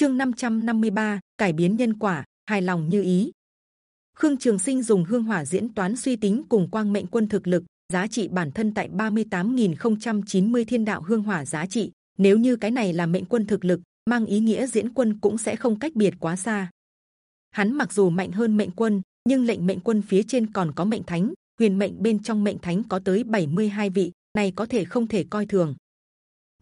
Chương 553, cải biến nhân quả, hài lòng như ý. Khương Trường Sinh dùng hương hỏa diễn toán suy tính cùng quang mệnh quân thực lực, giá trị bản thân tại 38.090 thiên đạo hương hỏa giá trị. Nếu như cái này là mệnh quân thực lực, mang ý nghĩa diễn quân cũng sẽ không cách biệt quá xa. Hắn mặc dù mạnh hơn mệnh quân, nhưng lệnh mệnh quân phía trên còn có mệnh thánh, huyền mệnh bên trong mệnh thánh có tới 72 vị, này có thể không thể coi thường.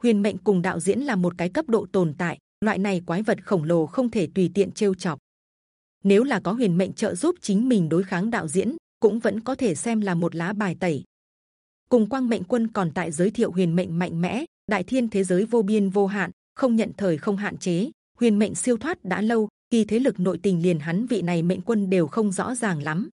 Huyền mệnh cùng đạo diễn là một cái cấp độ tồn tại, loại này quái vật khổng lồ không thể tùy tiện trêu chọc. Nếu là có huyền mệnh trợ giúp chính mình đối kháng đạo diễn, cũng vẫn có thể xem là một lá bài tẩy. Cùng quang mệnh quân còn tại giới thiệu huyền mệnh mạnh mẽ, đại thiên thế giới vô biên vô hạn, không nhận thời không hạn chế, huyền mệnh siêu thoát đã lâu, kỳ thế lực nội tình liền hắn vị này mệnh quân đều không rõ ràng lắm.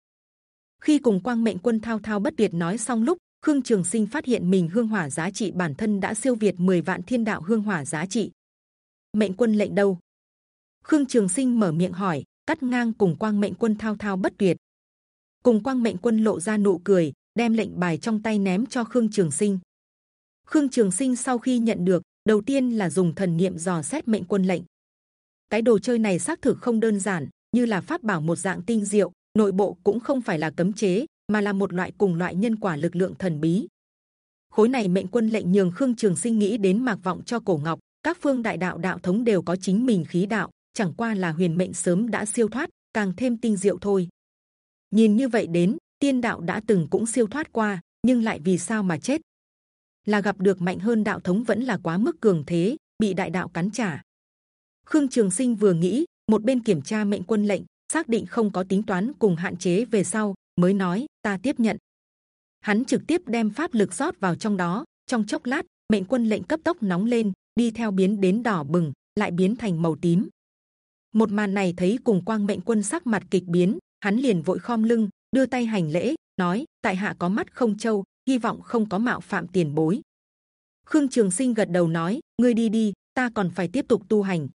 Khi cùng quang mệnh quân thao thao bất tuyệt nói xong lúc Khương Trường Sinh phát hiện mình hương hỏa giá trị bản thân đã siêu việt 10 vạn thiên đạo hương hỏa giá trị. Mệnh quân lệnh đâu? Khương Trường Sinh mở miệng hỏi, cắt ngang cùng quang mệnh quân thao thao bất tuyệt. Cùng quang mệnh quân lộ ra nụ cười, đem lệnh bài trong tay ném cho Khương Trường Sinh. Khương Trường Sinh sau khi nhận được, đầu tiên là dùng thần niệm dò xét mệnh quân lệnh. Cái đồ chơi này xác thực không đơn giản, như là pháp bảo một dạng tinh diệu, nội bộ cũng không phải là cấm chế, mà là một loại cùng loại nhân quả lực lượng thần bí. Khối này mệnh quân lệnh nhường Khương Trường Sinh nghĩ đến mạc vọng cho cổ ngọc, các phương đại đạo đạo thống đều có chính mình khí đạo, chẳng qua là huyền mệnh sớm đã siêu thoát, càng thêm tinh diệu thôi. Nhìn như vậy đến, tiên đạo đã từng cũng siêu thoát qua, nhưng lại vì sao mà chết? Là gặp được mạnh hơn đạo thống vẫn là quá mức cường thế, bị đại đạo cắn trả. Khương Trường Sinh vừa nghĩ, một bên kiểm tra mệnh quân lệnh, xác định không có tính toán cùng hạn chế về sau, mới nói ta tiếp nhận. Hắn trực tiếp đem pháp lực rót vào trong đó, trong chốc lát mệnh quân lệnh cấp tốc nóng lên, đi theo biến đến đỏ bừng, lại biến thành màu tím. Một màn này thấy cùng quang mệnh quân sắc mặt kịch biến, hắn liền vội khom lưng, đưa tay hành lễ, nói: tại hạ có mắt không châu, hy vọng không có mạo phạm tiền bối. Khương Trường Sinh gật đầu nói: ngươi đi đi, ta còn phải tiếp tục tu hành.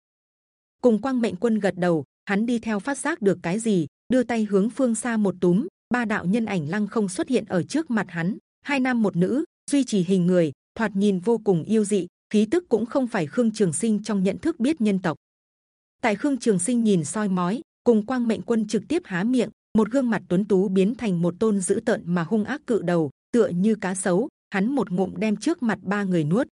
Cùng quang mệnh quân gật đầu, hắn đi theo phát giác được cái gì, đưa tay hướng phương xa một túm, ba đạo nhân ảnh lăng không xuất hiện ở trước mặt hắn, hai nam một nữ, duy trì hình người, thoạt nhìn vô cùng yêu dị, khí tức cũng không phải khương trường sinh trong nhận thức biết nhân tộc. Tại khương trường sinh nhìn soi mói, cùng quang mệnh quân trực tiếp há miệng, một gương mặt tuấn tú biến thành một tôn dữ tợn mà hung ác cự đầu, tựa như cá sấu, hắn một ngụm đem trước mặt ba người nuốt.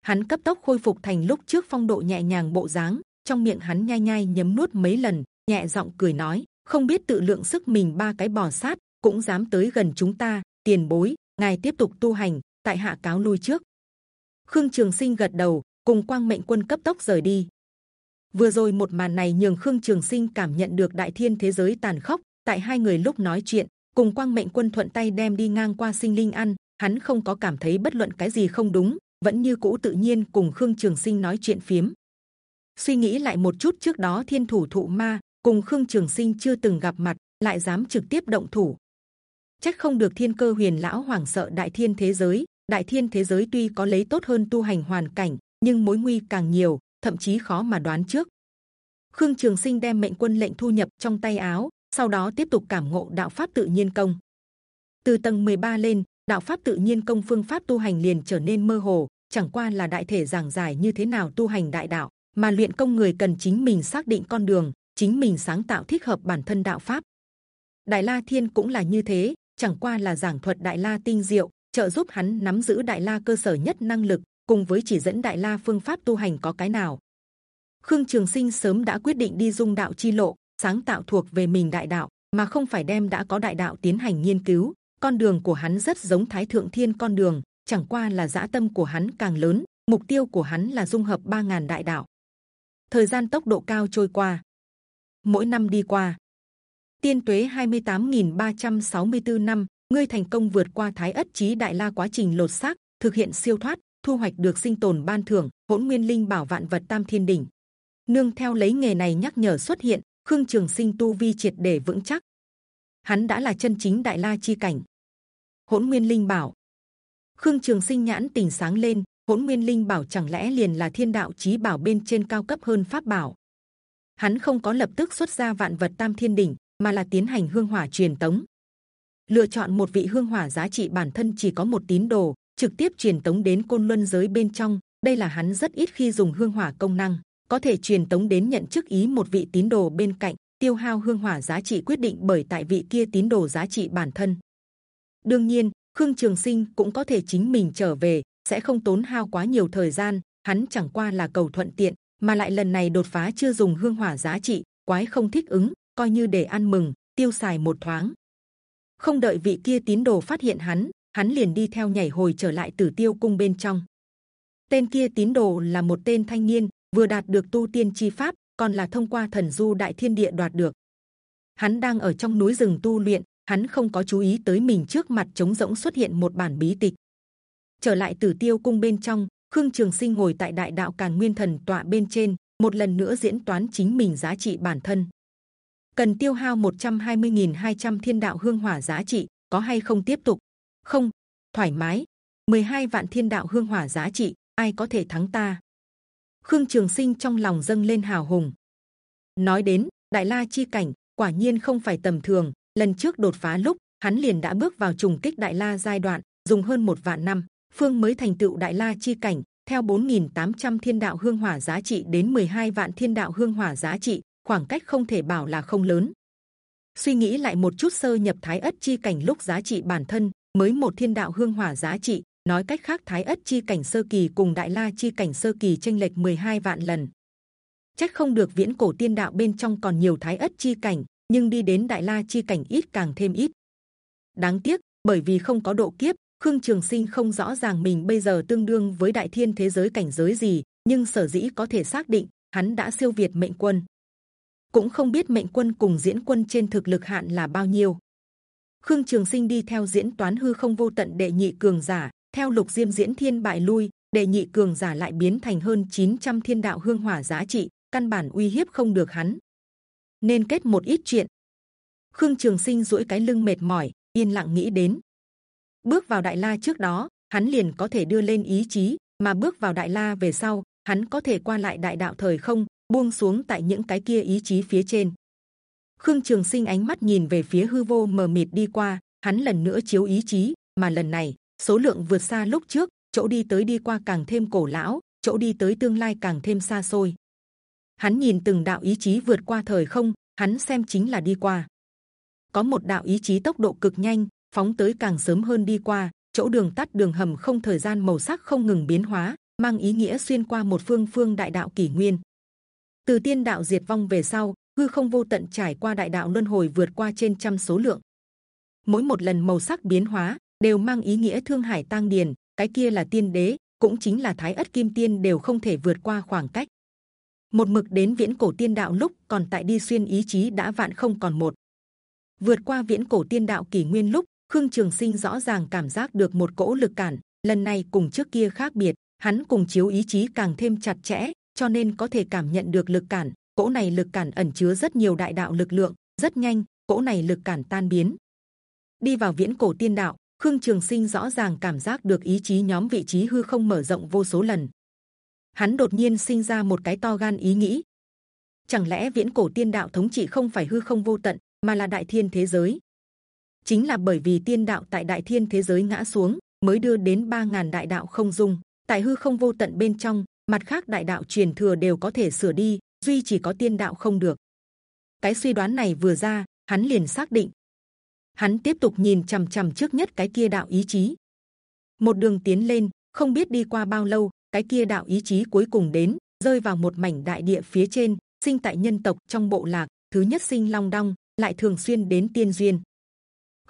Hắn cấp tốc khôi phục thành lúc trước phong độ nhẹ nhàng bộ dáng, trong miệng hắn nhai nhai nhấm nuốt mấy lần, nhẹ giọng cười nói: không biết tự lượng sức mình ba cái bò sát cũng dám tới gần chúng ta tiền bối ngài tiếp tục tu hành tại hạ cáo lui trước khương trường sinh gật đầu, cùng quang mệnh quân cấp tốc rời đi. Vừa rồi một màn này nhường khương trường sinh cảm nhận được đại thiên thế giới tàn khốc, tại hai người lúc nói chuyện, cùng quang mệnh quân thuận tay đem đi ngang qua sinh linh ăn, hắn không có cảm thấy bất luận cái gì không đúng, vẫn như cũ tự nhiên cùng khương trường sinh nói chuyện phiếm. Suy nghĩ lại một chút trước đó thiên thủ thụ ma, cùng khương trường sinh chưa từng gặp mặt, lại dám trực tiếp động thủ. Chắc không được thiên cơ huyền lão hoảng sợ đại thiên thế giới đại thiên thế giới tuy có lấy tốt hơn tu hành hoàn cảnh nhưng mối nguy càng nhiều thậm chí khó mà đoán trước khương trường sinh đem mệnh quân lệnh thu nhập trong tay áo sau đó tiếp tục cảm ngộ đạo pháp tự nhiên công từ tầng 13 lên đạo pháp tự nhiên công phương pháp tu hành liền trở nên mơ hồ chẳng qua là đại thể giảng giải như thế nào tu hành đại đạo mà luyện công người cần chính mình xác định con đường chính mình sáng tạo thích hợp bản thân đạo pháp. Đại La Thiên cũng là như thế, chẳng qua là giảng thuật Đại La tinh diệu, trợ giúp hắn nắm giữ Đại La cơ sở nhất năng lực, cùng với chỉ dẫn Đại La phương pháp tu hành có cái nào. Khương Trường Sinh sớm đã quyết định đi dung đạo chi lộ, sáng tạo thuộc về mình đại đạo, mà không phải đem đã có đại đạo tiến hành nghiên cứu. Con đường của hắn rất giống Thái Thượng Thiên con đường, chẳng qua là dã tâm của hắn càng lớn. Mục tiêu của hắn là dung hợp 3.000 đại đạo. Thời gian tốc độ cao trôi qua, mỗi năm đi qua. Tiên tuế 28.364 năm, ngươi thành công vượt qua Thái ất chí đại la quá trình lột xác, thực hiện siêu thoát, thu hoạch được sinh tồn ban thưởng, hỗn nguyên linh bảo vạn vật tam thiên đỉnh. Nương theo lấy nghề này nhắc nhở xuất hiện, khương trường sinh tu vi triệt để vững chắc. Hắn đã là chân chính đại la chi cảnh. Hỗn nguyên linh bảo. Khương Trường Sinh nhãn tình sáng lên, hỗn nguyên linh bảo chẳng lẽ liền là thiên đạo chí bảo bên trên cao cấp hơn pháp bảo? hắn không có lập tức xuất ra vạn vật tam thiên đỉnh mà là tiến hành hương hỏa truyền tống lựa chọn một vị hương hỏa giá trị bản thân chỉ có một tín đồ, trực tiếp truyền tống đến côn luân giới bên trong. Đây là hắn rất ít khi dùng hương hỏa công năng, có thể truyền tống đến nhận chức ý một vị tín đồ bên cạnh, tiêu hao hương hỏa giá trị quyết định bởi tại vị kia tín đồ giá trị bản thân. Đương nhiên, khương trường sinh cũng có thể chính mình trở về, sẽ không tốn hao quá nhiều thời gian, hắn chẳng qua là cầu thuận tiện, mà lại lần này đột phá chưa dùng hương hỏa giá trị, quái không thích ứng, coi như để ăn mừng, tiêu xài một thoáng không đợi vị kia tín đồ phát hiện hắn hắn liền đi theo nhảy hồi trở lại tử tiêu cung bên trong. Tên kia tín đồ là một tên thanh niên, vừa đạt được tu tiên chi pháp, còn là thông qua thần du đại thiên địa đoạt được. Hắn đang ở trong núi rừng tu luyện, hắn không có chú ý tới mình trước mặt trống rỗng xuất hiện một bản bí tịch. Trở lại tử tiêu cung bên trong, khương trường sinh ngồi tại đại đạo càn nguyên thần tọa bên trên, một lần nữa diễn toán chính mình giá trị bản thân cần tiêu hao 120.200 thiên đạo hương hỏa giá trị, có hay không tiếp tục? Không. Thoải mái. 12 vạn thiên đạo hương hỏa giá trị, ai có thể thắng ta? Khương trường sinh trong lòng dâng lên hào hùng. Nói đến, đại la chi cảnh, quả nhiên không phải tầm thường. Lần trước đột phá lúc, hắn liền đã bước vào trùng kích đại la giai đoạn, dùng hơn một vạn năm. Phương mới thành tựu đại la chi cảnh, theo 4.800 thiên đạo hương hỏa giá trị đến 12 vạn thiên đạo hương hỏa giá trị khoảng cách không thể bảo là không lớn. Suy nghĩ lại một chút sơ nhập thái ất chi cảnh lúc giá trị bản thân, mới một thiên đạo hương hỏa giá trị. Nói cách khác, thái ất chi cảnh sơ kỳ cùng đại la chi cảnh sơ kỳ tranh lệch 12 vạn lần. Chắc không được viễn cổ tiên đạo bên trong còn nhiều thái ất chi cảnh, nhưng đi đến đại la chi cảnh ít càng thêm ít. Đáng tiếc, bởi vì không có độ kiếp, khương trường sinh không rõ ràng mình bây giờ tương đương với đại thiên thế giới cảnh giới gì, nhưng sở dĩ có thể xác định, hắn đã siêu việt mệnh quân cũng không biết mệnh quân cùng diễn quân trên thực lực hạn là bao nhiêu. Khương trường sinh đi theo diễn toán hư không vô tận đệ nhị cường giả, theo lục diêm diễn thiên bại lui, đệ nhị cường giả lại biến thành hơn 900 thiên đạo hương hỏa giá trị, căn bản uy hiếp không được hắn. Nên kết một ít chuyện. Khương trường sinh duỗi cái lưng mệt mỏi, yên lặng nghĩ đến. Bước vào đại la trước đó, hắn liền có thể đưa lên ý chí, mà bước vào đại la về sau, hắn có thể qua lại đại đạo thời không buông xuống tại những cái kia ý chí phía trên. Khương trường sinh ánh mắt nhìn về phía hư vô mờ mịt đi qua, hắn lần nữa chiếu ý chí, mà lần này, số lượng vượt xa lúc trước, chỗ đi tới đi qua càng thêm cổ lão, chỗ đi tới tương lai càng thêm xa xôi. Hắn nhìn từng đạo ý chí vượt qua thời không, hắn xem chính là đi qua. Có một đạo ý chí tốc độ cực nhanh, phóng tới càng sớm hơn đi qua, chỗ đường tắt đường hầm không thời gian màu sắc không ngừng biến hóa, mang ý nghĩa xuyên qua một phương phương đại đạo kỷ nguyên từ tiên đạo diệt vong về sau, hư không vô tận trải qua đại đạo luân hồi vượt qua trên trăm số lượng. Mỗi một lần màu sắc biến hóa đều mang ý nghĩa thương hải tăng điền, cái kia là tiên đế, cũng chính là thái ất kim tiên đều không thể vượt qua khoảng cách. Một mực đến viễn cổ tiên đạo lúc còn tại đi xuyên ý chí đã vạn không còn một. Vượt qua viễn cổ tiên đạo kỷ nguyên lúc, khương trường sinh rõ ràng cảm giác được một cỗ lực cản, lần này cùng trước kia khác biệt, hắn cùng chiếu ý chí càng thêm chặt chẽ cho nên có thể cảm nhận được lực cản. Cỗ này lực cản ẩn chứa rất nhiều đại đạo lực lượng, rất nhanh, cỗ này lực cản tan biến. Đi vào viễn cổ tiên đạo, khương trường sinh rõ ràng cảm giác được ý chí nhóm vị trí hư không mở rộng vô số lần. Hắn đột nhiên sinh ra một cái to gan ý nghĩ. Chẳng lẽ viễn cổ tiên đạo thống trị không phải hư không vô tận, mà là đại thiên thế giới? Chính là bởi vì tiên đạo tại đại thiên thế giới ngã xuống, mới đưa đến ba ngàn đại đạo không dung. Tại hư không vô tận bên trong mặt khác, đại đạo truyền thừa đều có thể sửa đi, duy chỉ có tiên đạo không được. Cái suy đoán này vừa ra, hắn liền xác định. Hắn tiếp tục nhìn c h ầ m c h ầ m trước nhất cái kia đạo ý chí. Một đường tiến lên, không biết đi qua bao lâu, cái kia đạo ý chí cuối cùng đến, rơi vào một mảnh đại địa phía trên, sinh tại nhân tộc trong bộ lạc, thứ nhất sinh long đong, lại thường xuyên đến tiên duyên.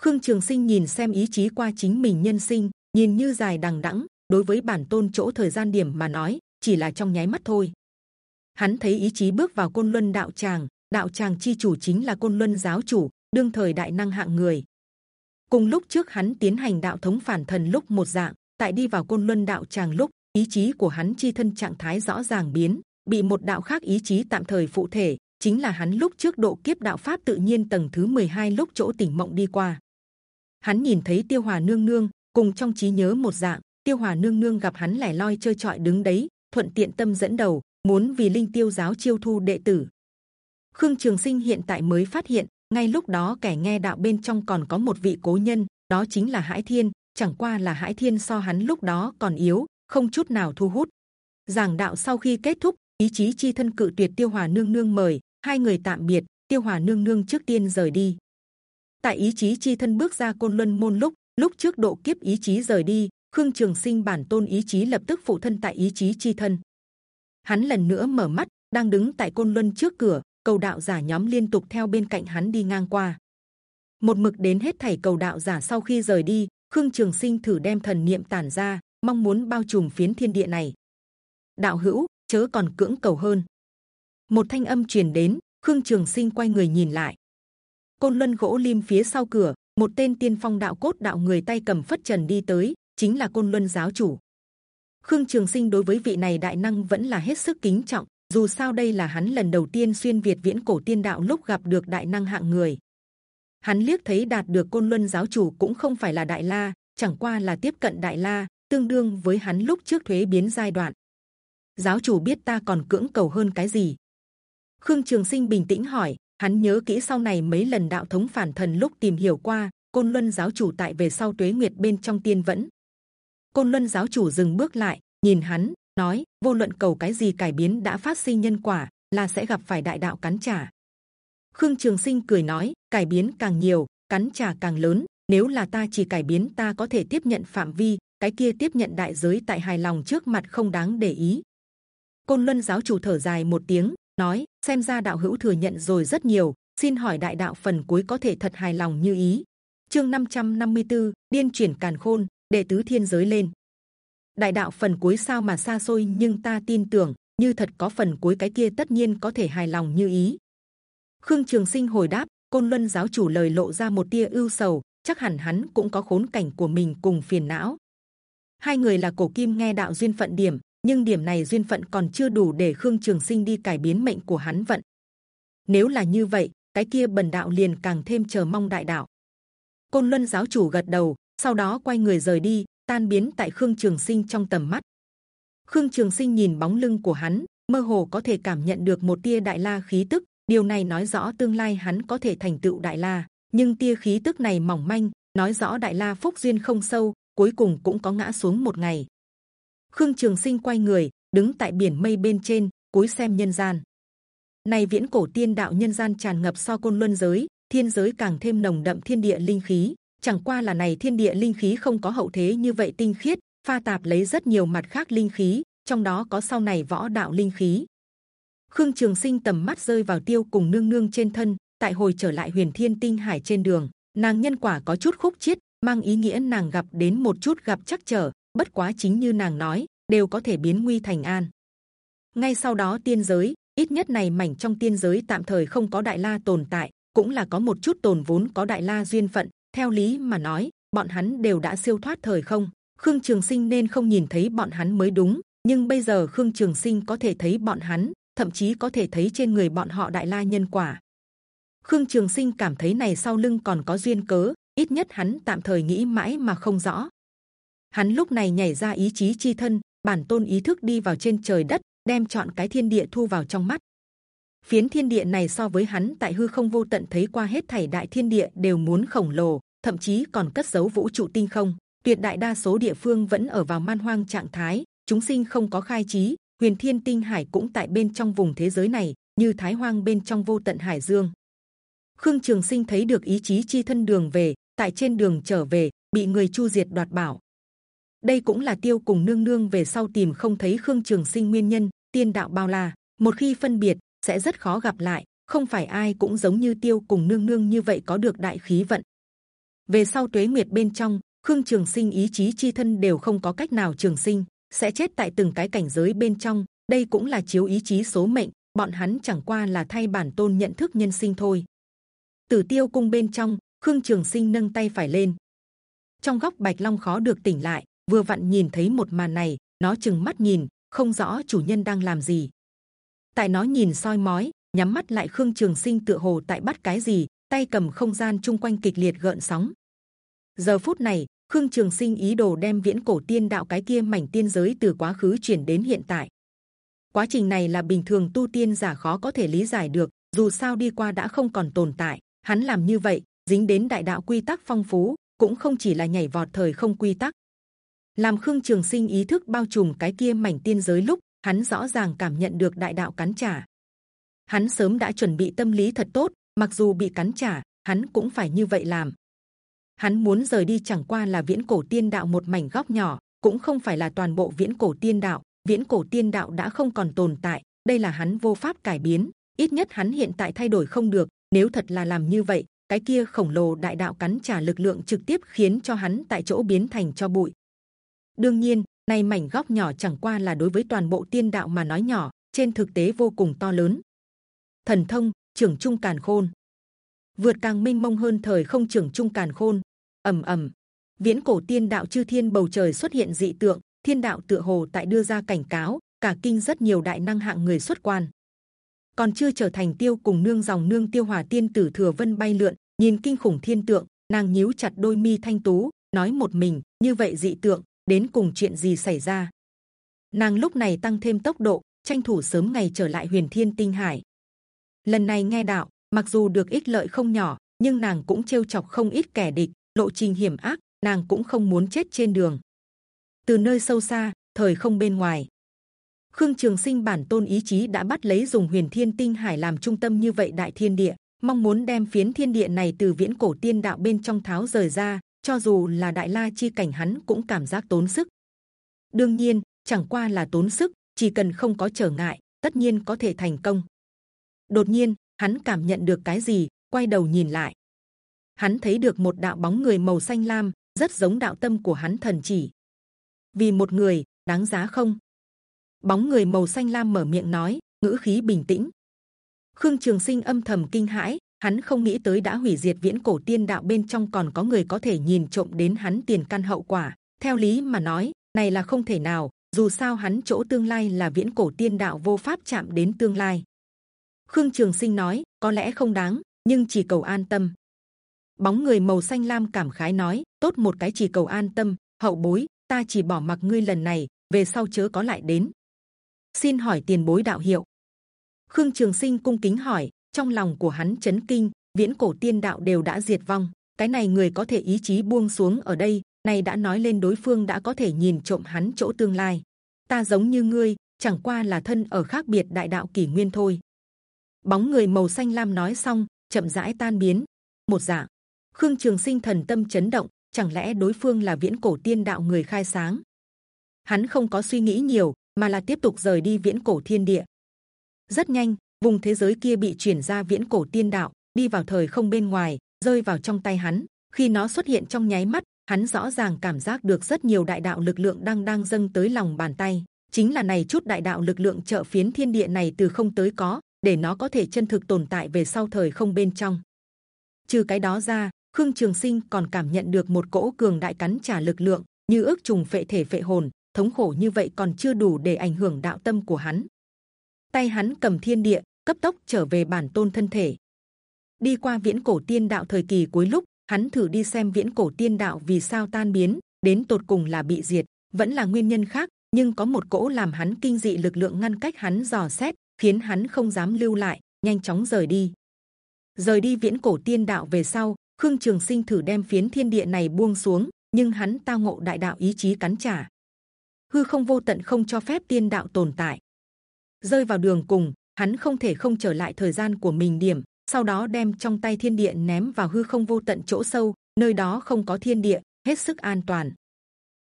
Khương trường sinh nhìn xem ý chí qua chính mình nhân sinh, nhìn như dài đằng đẵng, đối với bản tôn chỗ thời gian điểm mà nói chỉ là trong nháy mắt thôi. Hắn thấy ý chí bước vào côn luân đạo tràng đạo tràng chi chủ chính là côn luân giáo chủ, đương thời đại năng hạng người. Cùng lúc trước hắn tiến hành đạo thống phản thần lúc một dạng, tại đi vào côn luân đạo tràng lúc, ý chí của hắn chi thân trạng thái rõ ràng biến, bị một đạo khác ý chí tạm thời phụ thể, chính là hắn lúc trước độ kiếp đạo pháp tự nhiên tầng thứ 12 lúc chỗ tỉnh mộng đi qua. Hắn nhìn thấy tiêu hòa nương nương, cùng trong trí nhớ một dạng, tiêu hòa nương nương gặp hắn lẻ loi chơi trọi đứng đấy thuận tiện tâm dẫn đầu, muốn vì linh tiêu giáo chiêu thu đệ tử. Khương trường sinh hiện tại mới phát hiện, ngay lúc đó kẻ nghe đạo bên trong còn có một vị cố nhân, đó chính là hải thiên, chẳng qua là hải thiên so hắn lúc đó còn yếu, không chút nào thu hút. Giảng đạo sau khi kết thúc, ý chí chi thân cự tuyệt tiêu hòa nương nương mời, hai người tạm biệt, tiêu hòa nương nương trước tiên rời đi. Tại ý chí chi thân bước ra côn luân môn lúc lúc trước độ kiếp ý chí rời đi khương trường sinh bản tôn ý chí lập tức phụ thân tại ý chí chi thân. Hắn lần nữa mở mắt, đang đứng tại côn luân trước cửa, cầu đạo giả nhóm liên tục theo bên cạnh hắn đi ngang qua. Một mực đến hết thảy cầu đạo giả sau khi rời đi, khương trường sinh thử đem thần niệm tản ra, mong muốn bao trùm phiến thiên địa này. Đạo hữu, chớ còn cưỡng cầu hơn. Một thanh âm truyền đến, khương trường sinh quay người nhìn lại. Côn luân gỗ lim phía sau cửa, một tên tiên phong đạo cốt đạo người tay cầm phất trần đi tới chính là côn luân giáo chủ. Khương trường sinh đối với vị này đại năng vẫn là hết sức kính trọng, dù sao đây là hắn lần đầu tiên xuyên việt viễn cổ tiên đạo lúc gặp được đại năng hạng người. Hắn liếc thấy đạt được côn luân giáo chủ cũng không phải là đại la, chẳng qua là tiếp cận đại la, tương đương với hắn lúc trước thuế biến giai đoạn. Giáo chủ biết ta còn cưỡng cầu hơn cái gì? Khương trường sinh bình tĩnh hỏi, hắn nhớ kỹ sau này mấy lần đạo thống phản thần lúc tìm hiểu qua, côn luân giáo chủ tại về sau tuế nguyệt bên trong tiên vẫn côn luân giáo chủ dừng bước lại nhìn hắn nói vô luận cầu cái gì cải biến đã phát sinh nhân quả là sẽ gặp phải đại đạo cắn trả. Khương trường sinh cười nói cải biến càng nhiều cắn trả càng lớn nếu là ta chỉ cải biến ta có thể tiếp nhận phạm vi cái kia tiếp nhận đại giới tại hài lòng trước mặt không đáng để ý. Côn luân giáo chủ thở dài một tiếng nói xem ra đạo hữu thừa nhận rồi rất nhiều xin hỏi đại đạo phần cuối có thể thật hài lòng như ý. Chương 554, điên chuyển càn khôn đệ tứ thiên giới lên. Đại đạo phần cuối sao mà xa xôi nhưng ta tin tưởng, như thật có phần cuối cái kia tất nhiên có thể hài lòng như ý. Khương trường sinh hồi đáp, côn luân giáo chủ lời lộ ra một tia ưu sầu, chắc hẳn hắn cũng có khốn cảnh của mình cùng phiền não. Hai người là cổ kim nghe đạo duyên phận điểm, nhưng điểm này duyên phận còn chưa đủ để khương trường sinh đi cải biến mệnh của hắn vận. Nếu là như vậy, cái kia bần đạo liền càng thêm chờ mong đại đạo. Côn luân giáo chủ gật đầu sau đó quay người rời đi, tan biến tại khương trường sinh trong tầm mắt. Khương trường sinh nhìn bóng lưng của hắn, mơ hồ có thể cảm nhận được một tia đại la khí tức. Điều này nói rõ tương lai hắn có thể thành tựu đại la, nhưng tia khí tức này mỏng manh, nói rõ đại la phúc duyên không sâu, cuối cùng cũng có ngã xuống một ngày. Khương trường sinh quay người, đứng tại biển mây bên trên, cúi xem nhân gian. Này viễn cổ tiên đạo nhân gian tràn ngập so côn luân giới, thiên giới càng thêm nồng đậm thiên địa linh khí chẳng qua là này thiên địa linh khí không có hậu thế như vậy tinh khiết, pha tạp lấy rất nhiều mặt khác linh khí, trong đó có sau này võ đạo linh khí. Khương trường sinh tầm mắt rơi vào tiêu cùng nương nương trên thân, tại hồi trở lại huyền thiên tinh hải trên đường, nàng nhân quả có chút khúc chiết, mang ý nghĩa nàng gặp đến một chút gặp chắc trở, bất quá chính như nàng nói, đều có thể biến nguy thành an. Ngay sau đó tiên giới, ít nhất này mảnh trong tiên giới tạm thời không có đại la tồn tại, cũng là có một chút tồn vốn có đại la duyên phận theo lý mà nói, bọn hắn đều đã siêu thoát thời không. Khương trường sinh nên không nhìn thấy bọn hắn mới đúng, nhưng bây giờ khương trường sinh có thể thấy bọn hắn, thậm chí có thể thấy trên người bọn họ đại la nhân quả. Khương trường sinh cảm thấy này sau lưng còn có duyên cớ, ít nhất hắn tạm thời nghĩ mãi mà không rõ. Hắn lúc này nhảy ra ý chí chi thân, bản tôn ý thức đi vào trên trời đất, đem chọn cái thiên địa thu vào trong mắt. Phiến thiên địa này so với hắn tại hư không vô tận thấy qua hết thảy đại thiên địa đều muốn khổng lồ thậm chí còn cất giấu vũ trụ tinh không. Tuyệt đại đa số địa phương vẫn ở vào man hoang trạng thái, chúng sinh không có khai trí. Huyền thiên tinh hải cũng tại bên trong vùng thế giới này, như thái hoang bên trong vô tận hải dương. Khương trường sinh thấy được ý chí chi thân đường về, tại trên đường trở về, bị người chu diệt đoạt bảo. Đây cũng là tiêu cùng nương nương về sau tìm không thấy khương trường sinh nguyên nhân, tiên đạo bao la. Một khi phân biệt, sẽ rất khó gặp lại, không phải ai cũng giống như tiêu cùng nương nương như vậy có được đại khí vận về sau tuế nguyệt bên trong, khương trường sinh ý chí chi thân đều không có cách nào trường sinh, sẽ chết tại từng cái cảnh giới bên trong, đây cũng là chiếu ý chí số mệnh, bọn hắn chẳng qua là thay bản tôn nhận thức nhân sinh thôi. Tử tiêu cung bên trong, khương trường sinh nâng tay phải lên. Trong góc bạch long khó được tỉnh lại, vừa vặn nhìn thấy một màn này, nó chừng mắt nhìn, không rõ chủ nhân đang làm gì. Tại nó nhìn soi mói, nhắm mắt lại khương trường sinh tựa hồ tại bắt cái gì tay cầm không gian chung quanh kịch liệt gợn sóng. Giờ phút này khương trường sinh ý đồ đem viễn cổ tiên đạo cái kia mảnh tiên giới từ quá khứ chuyển đến hiện tại. Quá trình này là bình thường tu tiên giả khó có thể lý giải được dù sao đi qua đã không còn tồn tại. Hắn làm như vậy dính đến đại đạo quy tắc phong phú cũng không chỉ là nhảy vọt thời không quy tắc. Làm khương trường sinh ý thức bao trùm cái kia mảnh tiên giới lúc hắn rõ ràng cảm nhận được đại đạo cắn trả. Hắn sớm đã chuẩn bị tâm lý thật tốt, mặc dù bị cắn trả, hắn cũng phải như vậy làm. Hắn muốn rời đi chẳng qua là viễn cổ tiên đạo một mảnh góc nhỏ, cũng không phải là toàn bộ viễn cổ tiên đạo. Viễn cổ tiên đạo đã không còn tồn tại, đây là hắn vô pháp cải biến. Ít nhất hắn hiện tại thay đổi không được. Nếu thật là làm như vậy, cái kia khổng lồ đại đạo cắn trả lực lượng trực tiếp khiến cho hắn tại chỗ biến thành cho bụi. đương nhiên, này mảnh góc nhỏ chẳng qua là đối với toàn bộ tiên đạo mà nói nhỏ, trên thực tế vô cùng to lớn. Thần thông trưởng trung càn khôn, vượt càng mênh mông hơn thời không trưởng trung càn khôn. ầm ầm, viễn cổ tiên đạo chư thiên bầu trời xuất hiện dị tượng, thiên đạo tựa hồ tại đưa ra cảnh cáo, cả kinh rất nhiều đại năng hạng người xuất quan. Còn chưa trở thành tiêu cùng nương dòng nương tiêu hòa tiên tử thừa vân bay lượn nhìn kinh khủng thiên tượng nàng nhíu chặt đôi mi thanh tú nói một mình như vậy dị tượng đến cùng chuyện gì xảy ra? Nàng lúc này tăng thêm tốc độ tranh thủ sớm ngày trở lại huyền thiên tinh hải lần này nghe đạo mặc dù được ích lợi không nhỏ nhưng nàng cũng trêu chọc không ít kẻ địch lộ trình hiểm ác nàng cũng không muốn chết trên đường từ nơi sâu xa thời không bên ngoài Khương Trường Sinh bản tôn ý chí đã bắt lấy dùng Huyền Thiên Tinh Hải làm trung tâm như vậy đại thiên địa, mong muốn đem phiến thiên địa này từ viễn cổ tiên đạo bên trong tháo rời ra. Cho dù là đại la chi cảnh hắn cũng cảm giác tốn sức. đương nhiên, chẳng qua là tốn sức, chỉ cần không có trở ngại, tất nhiên có thể thành công đột nhiên, hắn cảm nhận được cái gì, quay đầu nhìn lại, hắn thấy được một đạo bóng người màu xanh lam, rất giống đạo tâm của hắn thần chỉ. vì một người đáng giá không? bóng người màu xanh lam mở miệng nói ngữ khí bình tĩnh khương trường sinh âm thầm kinh hãi hắn không nghĩ tới đã hủy diệt viễn cổ tiên đạo bên trong còn có người có thể nhìn trộm đến hắn tiền căn hậu quả theo lý mà nói này là không thể nào dù sao hắn chỗ tương lai là viễn cổ tiên đạo vô pháp chạm đến tương lai khương trường sinh nói, có lẽ không đáng, nhưng chỉ cầu an tâm. Bóng người màu xanh lam cảm khái nói, tốt một cái chỉ cầu an tâm, hậu bối, ta chỉ bỏ mặc ngươi lần này, về sau chớ có lại đến. Xin hỏi tiền bối đạo hiệu. Khương trường sinh cung kính hỏi, trong lòng của hắn chấn kinh, viễn cổ tiên đạo đều đã diệt vong, cái này người có thể ý chí buông xuống ở đây này đã nói lên đối phương đã có thể nhìn trộm hắn chỗ tương lai. Ta giống như ngươi, chẳng qua là thân ở khác biệt đại đạo kỷ nguyên thôi bóng người màu xanh lam nói xong chậm rãi tan biến một dạng khương trường sinh thần tâm chấn động chẳng lẽ đối phương là viễn cổ tiên đạo người khai sáng hắn không có suy nghĩ nhiều mà là tiếp tục rời đi viễn cổ thiên địa. Rất nhanh, vùng thế giới kia bị chuyển ra viễn cổ tiên đạo, đi vào thời không bên ngoài, rơi vào trong tay hắn. Khi nó xuất hiện trong nháy mắt, hắn rõ ràng cảm giác được rất nhiều đại đạo lực lượng đang đang dâng tới lòng bàn tay. Chính là này chút đại đạo lực lượng trợ phiến thiên địa này từ không tới có, để nó có thể chân thực tồn tại về sau thời không bên trong. Trừ cái đó ra, Khương Trường Sinh còn cảm nhận được một cỗ cường đại cắn trả lực lượng, như ước trùng phệ thể phệ hồn, thống khổ như vậy còn chưa đủ để ảnh hưởng đạo tâm của hắn. Tay hắn cầm thiên địa, cấp tốc trở về bản tôn thân thể. Đi qua viễn cổ tiên đạo thời kỳ cuối lúc, hắn thử đi xem viễn cổ tiên đạo vì sao tan biến, đến tột cùng là bị diệt, vẫn là nguyên nhân khác. Nhưng có một cỗ làm hắn kinh dị lực lượng ngăn cách hắn dò xét, khiến hắn không dám lưu lại, nhanh chóng rời đi. Rời đi viễn cổ tiên đạo về sau, Khương Trường Sinh thử đem phiến thiên địa này buông xuống, nhưng hắn tao ngộ đại đạo ý chí cắn trả, hư không vô tận không cho phép tiên đạo tồn tại. Rơi vào đường cùng hắn không thể không trở lại thời gian của mình điểm sau đó đem trong tay thiên địa ném vào hư không vô tận chỗ sâu nơi đó không có thiên địa hết sức an toàn.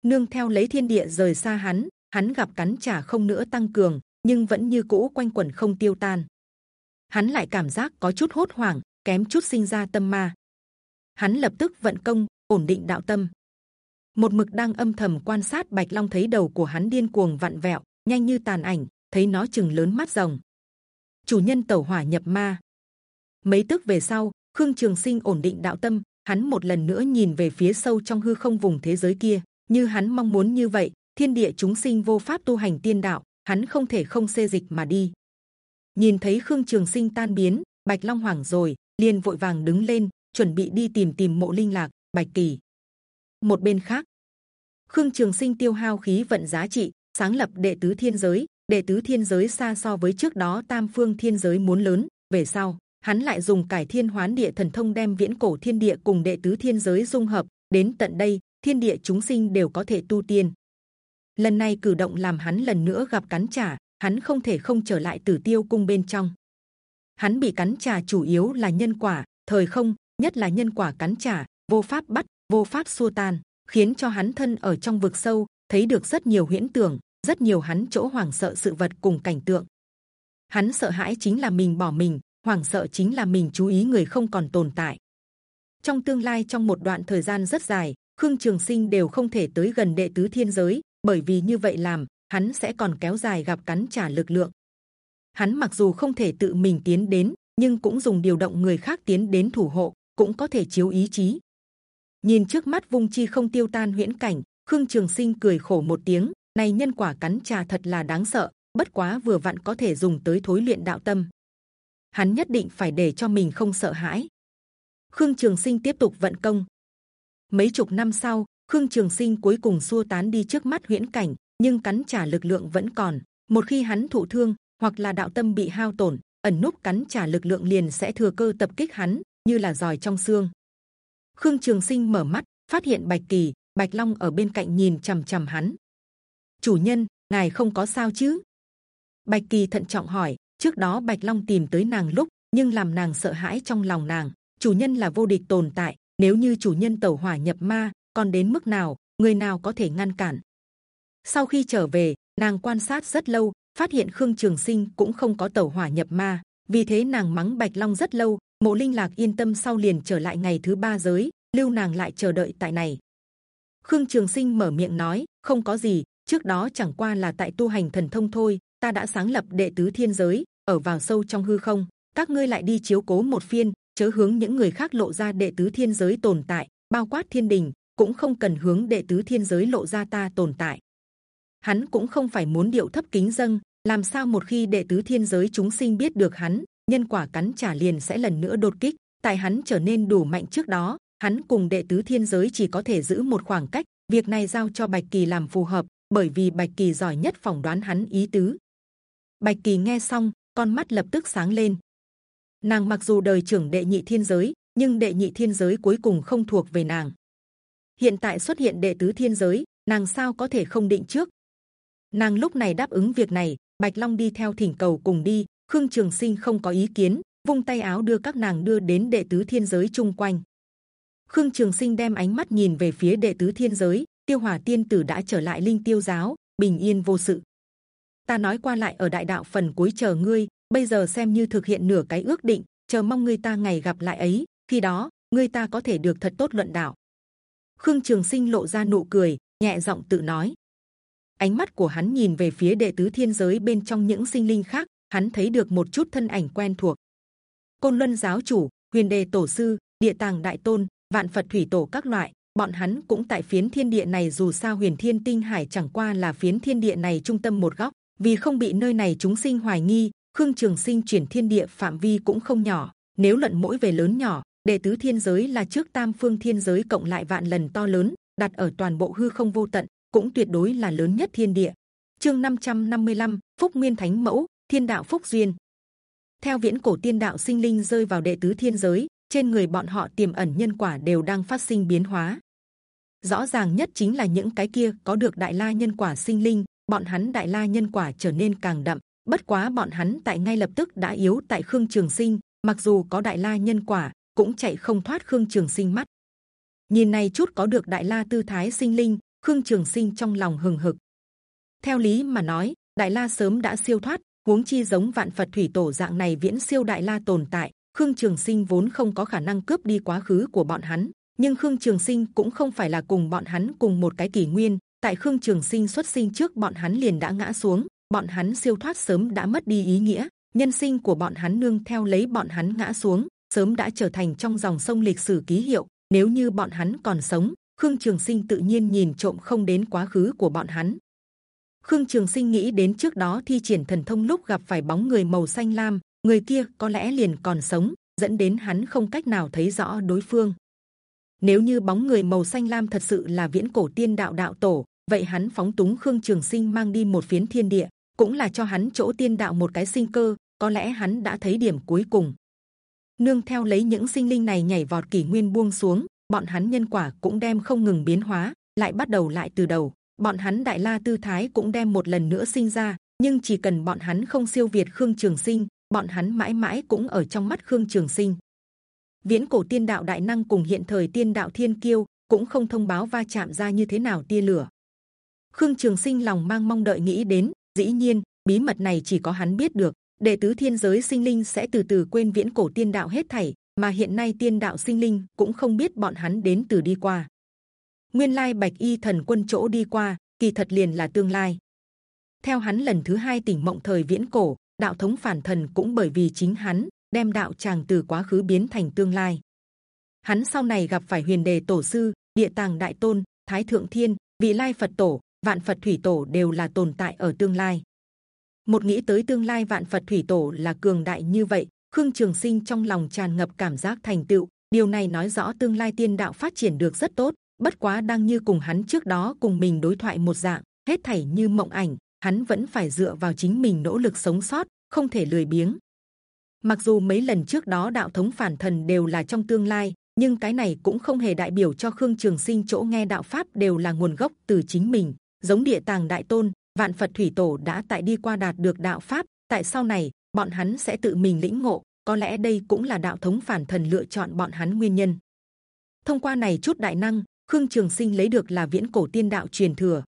Nương theo lấy thiên địa rời xa hắn hắn gặp cắn trả không nữa tăng cường nhưng vẫn như cũ quanh quẩn không tiêu tan. Hắn lại cảm giác có chút hốt hoảng, kém chút sinh ra tâm ma. Hắn lập tức vận công, ổn định đạo tâm. Một mực đang âm thầm quan sát bạch long thấy đầu của hắn điên cuồng vặn vẹo, nhanh như tàn ảnh, thấy nó chừng lớn mắt rồng. Chủ nhân tẩu hỏa nhập ma. Mấy tức về sau, khương trường sinh ổn định đạo tâm, hắn một lần nữa nhìn về phía sâu trong hư không vùng thế giới kia. Như hắn mong muốn như vậy, thiên địa chúng sinh vô pháp tu hành tiên đạo hắn không thể không xê dịch mà đi. Nhìn thấy khương trường sinh tan biến, bạch long hoảng rồi, liền vội vàng đứng lên, chuẩn bị đi tìm tìm mộ linh lạc, bạch kỳ. Một bên khác, khương trường sinh tiêu hao khí vận giá trị, sáng lập đệ tứ thiên giới. Đệ tứ thiên giới xa so với trước đó tam phương thiên giới muốn lớn. Về sau, hắn lại dùng cải thiên hoán địa thần thông đem viễn cổ thiên địa cùng đệ tứ thiên giới dung hợp. Đến tận đây, thiên địa chúng sinh đều có thể tu tiên lần này cử động làm hắn lần nữa gặp cắn trả, hắn không thể không trở lại tử tiêu cung bên trong. Hắn bị cắn trả chủ yếu là nhân quả, thời không, nhất là nhân quả cắn trả, vô pháp bắt, vô pháp xua tan, khiến cho hắn thân ở trong vực sâu, thấy được rất nhiều huyễn tưởng, rất nhiều hắn chỗ hoảng sợ sự vật cùng cảnh tượng. Hắn sợ hãi chính là mình bỏ mình, hoảng sợ chính là mình chú ý người không còn tồn tại. Trong tương lai trong một đoạn thời gian rất dài, khương trường sinh đều không thể tới gần đệ tứ thiên giới bởi vì như vậy làm, hắn sẽ còn kéo dài gặp cắn trả lực lượng. Hắn mặc dù không thể tự mình tiến đến, nhưng cũng dùng điều động người khác tiến đến thủ hộ, cũng có thể chiếu ý chí. Nhìn trước mắt vung chi không tiêu tan huyễn cảnh, khương trường sinh cười khổ một tiếng, này nhân quả cắn trà thật là đáng sợ, bất quá vừa vặn có thể dùng tới thối luyện đạo tâm. Hắn nhất định phải để cho mình không sợ hãi. Khương trường sinh tiếp tục vận công. Mấy chục năm sau khương trường sinh cuối cùng xua tán đi trước mắt huyễn cảnh, nhưng cắn trả lực lượng vẫn còn. Một khi hắn thụ thương, hoặc là đạo tâm bị hao tổn, ẩn núp cắn trả lực lượng liền sẽ thừa cơ tập kích hắn, như là giòi trong xương. Khương trường sinh mở mắt, phát hiện bạch kỳ, bạch long ở bên cạnh nhìn c h ầ m c h ầ m hắn. Chủ nhân, ngài không có sao chứ? Bạch kỳ thận trọng hỏi. Trước đó bạch long tìm tới nàng lúc, nhưng làm nàng sợ hãi trong lòng nàng. Chủ nhân là vô địch tồn tại, nếu như chủ nhân tẩu hỏa nhập ma còn đến mức nào, người nào có thể ngăn cản? Sau khi trở về, nàng quan sát rất lâu, phát hiện khương trường sinh cũng không có tẩu hỏa nhập ma. Vì thế nàng mắng bạch long rất lâu, mộ linh lạc yên tâm sau liền trở lại ngày thứ ba giới, lưu nàng lại chờ đợi tại này. Khương trường sinh mở miệng nói, không có gì, trước đó chẳng qua là tại tu hành thần thông thôi, ta đã sáng lập đệ tứ thiên giới, ở vào sâu trong hư không, các ngươi lại đi chiếu cố một phiên, chớ hướng những người khác lộ ra đệ tứ thiên giới tồn tại, bao quát thiên đình cũng không cần hướng đệ tứ thiên giới lộ ra ta tồn tại hắn cũng không phải muốn điệu thấp kính dâng làm sao một khi đệ tứ thiên giới chúng sinh biết được hắn nhân quả cắn trả liền sẽ lần nữa đột kích. Tại hắn trở nên đủ mạnh trước đó, hắn cùng đệ tứ thiên giới chỉ có thể giữ một khoảng cách. Việc này giao cho Bạch Kỳ làm phù hợp, bởi vì Bạch Kỳ giỏi nhất phỏng đoán hắn ý tứ. Bạch Kỳ nghe xong, con mắt lập tức sáng lên. Nàng mặc dù đời trưởng đệ nhị thiên giới, nhưng đệ nhị thiên giới cuối cùng không thuộc về nàng. Hiện tại xuất hiện đệ tứ thiên giới, nàng sao có thể không định trước? Nàng lúc này đáp ứng việc này, Bạch Long đi theo thỉnh cầu cùng đi, Khương Trường Sinh không có ý kiến, vung tay áo đưa các nàng đưa đến đệ tứ thiên giới chung quanh. Khương Trường Sinh đem ánh mắt nhìn về phía đệ tứ thiên giới, Tiêu Hỏa Tiên Tử đã trở lại Linh Tiêu giáo, bình yên vô sự. Ta nói qua lại ở đại đạo phần cuối chờ ngươi, bây giờ xem như thực hiện nửa cái ước định, chờ mong ngươi ta ngày gặp lại ấy, khi đó ngươi ta có thể được thật tốt luận đạo. Khương Trường Sinh lộ ra nụ cười, nhẹ giọng tự nói. Ánh mắt của hắn nhìn về phía đệ tứ thiên giới bên trong những sinh linh khác, hắn thấy được một chút thân ảnh quen thuộc. Côn Luân giáo chủ, Huyền Đề tổ sư, Địa tàng đại tôn, Vạn Phật thủy tổ các loại, bọn hắn cũng tại phiến thiên địa này. Dù sao Huyền Thiên Tinh Hải chẳng qua là phiến thiên địa này trung tâm một góc, vì không bị nơi này chúng sinh hoài nghi, Khương Trường Sinh chuyển thiên địa phạm vi cũng không nhỏ. Nếu luận mỗi về lớn nhỏ, đệ tứ thiên giới là trước tam phương thiên giới cộng lại vạn lần to lớn, đặt ở toàn bộ hư không vô tận, cũng tuyệt đối là lớn nhất thiên địa. Chương 555, Phúc Nguyên Thánh Mẫu thiên đạo phúc duyên theo viễn cổ tiên đạo sinh linh rơi vào đệ tứ thiên giới trên người bọn họ tiềm ẩn nhân quả đều đang phát sinh biến hóa rõ ràng nhất chính là những cái kia có được đại la nhân quả sinh linh bọn hắn đại la nhân quả trở nên càng đậm bất quá bọn hắn tại ngay lập tức đã yếu tại khương trường sinh mặc dù có đại la nhân quả cũng chạy không thoát khương trường sinh mắt. Nhìn này chút có được đại la tư thái sinh linh, khương trường sinh trong lòng hừng hực. Theo lý mà nói, đại la sớm đã siêu thoát, huống chi giống vạn phật thủy tổ dạng này viễn siêu đại la tồn tại, khương trường sinh vốn không có khả năng cướp đi quá khứ của bọn hắn. Nhưng khương trường sinh cũng không phải là cùng bọn hắn cùng một cái kỷ nguyên. Tại khương trường sinh xuất sinh trước, bọn hắn liền đã ngã xuống. Bọn hắn siêu thoát sớm đã mất đi ý nghĩa. Nhân sinh của bọn hắn nương theo lấy bọn hắn ngã xuống sớm đã trở thành trong dòng sông lịch sử ký hiệu nếu như bọn hắn còn sống khương trường sinh tự nhiên nhìn trộm không đến quá khứ của bọn hắn Khương Trường Sinh nghĩ đến trước đó thi triển thần thông lúc gặp phải bóng người màu xanh lam, người kia có lẽ liền còn sống, dẫn đến hắn không cách nào thấy rõ đối phương. Nếu như bóng người màu xanh lam thật sự là viễn cổ tiên đạo đạo tổ, vậy hắn phóng túng Khương Trường Sinh mang đi một phiến thiên địa, cũng là cho hắn chỗ tiên đạo một cái sinh cơ. Có lẽ hắn đã thấy điểm cuối cùng. Nương theo lấy những sinh linh này nhảy vọt kỷ nguyên buông xuống, bọn hắn nhân quả cũng đem không ngừng biến hóa, lại bắt đầu lại từ đầu. Bọn hắn đại la tư thái cũng đem một lần nữa sinh ra nhưng chỉ cần bọn hắn không siêu việt khương trường sinh bọn hắn mãi mãi cũng ở trong mắt khương trường sinh. Viễn cổ tiên đạo đại năng cùng hiện thời tiên đạo thiên kiêu cũng không thông báo va chạm ra như thế nào tia lửa. Khương trường sinh lòng mang mong đợi nghĩ đến dĩ nhiên bí mật này chỉ có hắn biết được đệ tứ thiên giới sinh linh sẽ từ từ quên viễn cổ tiên đạo hết thảy, mà hiện nay tiên đạo sinh linh cũng không biết bọn hắn đến từ đi qua. Nguyên lai bạch y thần quân chỗ đi qua, kỳ thật liền là tương lai. Theo hắn lần thứ hai tỉnh mộng thời viễn cổ, đạo thống phản thần cũng bởi vì chính hắn, đem đạo tràng từ quá khứ biến thành tương lai. Hắn sau này gặp phải huyền đề tổ sư, địa tàng đại tôn, thái thượng thiên, vị lai phật tổ, vạn phật thủy tổ đều là tồn tại ở tương lai một nghĩ tới tương lai vạn phật thủy tổ là cường đại như vậy, khương trường sinh trong lòng tràn ngập cảm giác thành tựu. Điều này nói rõ tương lai tiên đạo phát triển được rất tốt, bất quá đang như cùng hắn trước đó cùng mình đối thoại một dạng, hết thảy như mộng ảnh, hắn vẫn phải dựa vào chính mình nỗ lực sống sót, không thể lười biếng. Mặc dù mấy lần trước đó đạo thống phản thần đều là trong tương lai, nhưng cái này cũng không hề đại biểu cho khương trường sinh chỗ nghe đạo pháp đều là nguồn gốc từ chính mình. Giống địa tàng đại tôn vạn phật thủy tổ đã tại đi qua đạt được đạo pháp, tại sau này, bọn hắn sẽ tự mình lĩnh ngộ, có lẽ đây cũng là đạo thống phản thần lựa chọn bọn hắn nguyên nhân. Thông qua này chút đại năng, khương trường sinh lấy được là viễn cổ tiên đạo truyền thừa.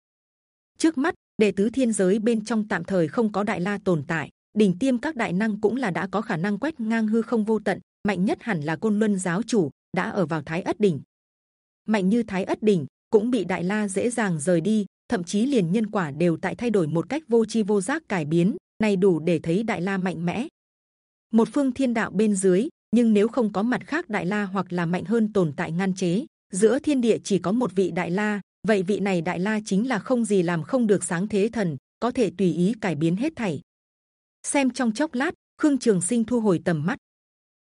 Trước mắt, đệ tứ thiên giới bên trong tạm thời không có đại la tồn tại, đỉnh tiêm các đại năng cũng là đã có khả năng quét ngang hư không vô tận, mạnh nhất hẳn là côn luân giáo chủ, đã ở vào thái ất đỉnh. Mạnh như thái ất đỉnh, cũng bị đại la dễ dàng rời đi thậm chí liền nhân quả đều tại thay đổi một cách vô chi vô giác cải biến, này đủ để thấy đại la mạnh mẽ. Một phương thiên đạo bên dưới, nhưng nếu không có mặt khác đại la hoặc là mạnh hơn tồn tại ngăn chế, giữa thiên địa chỉ có một vị đại la, vậy vị này đại la chính là không gì làm không được sáng thế thần, có thể tùy ý cải biến hết thảy. Xem trong chốc lát, khương trường sinh thu hồi tầm mắt.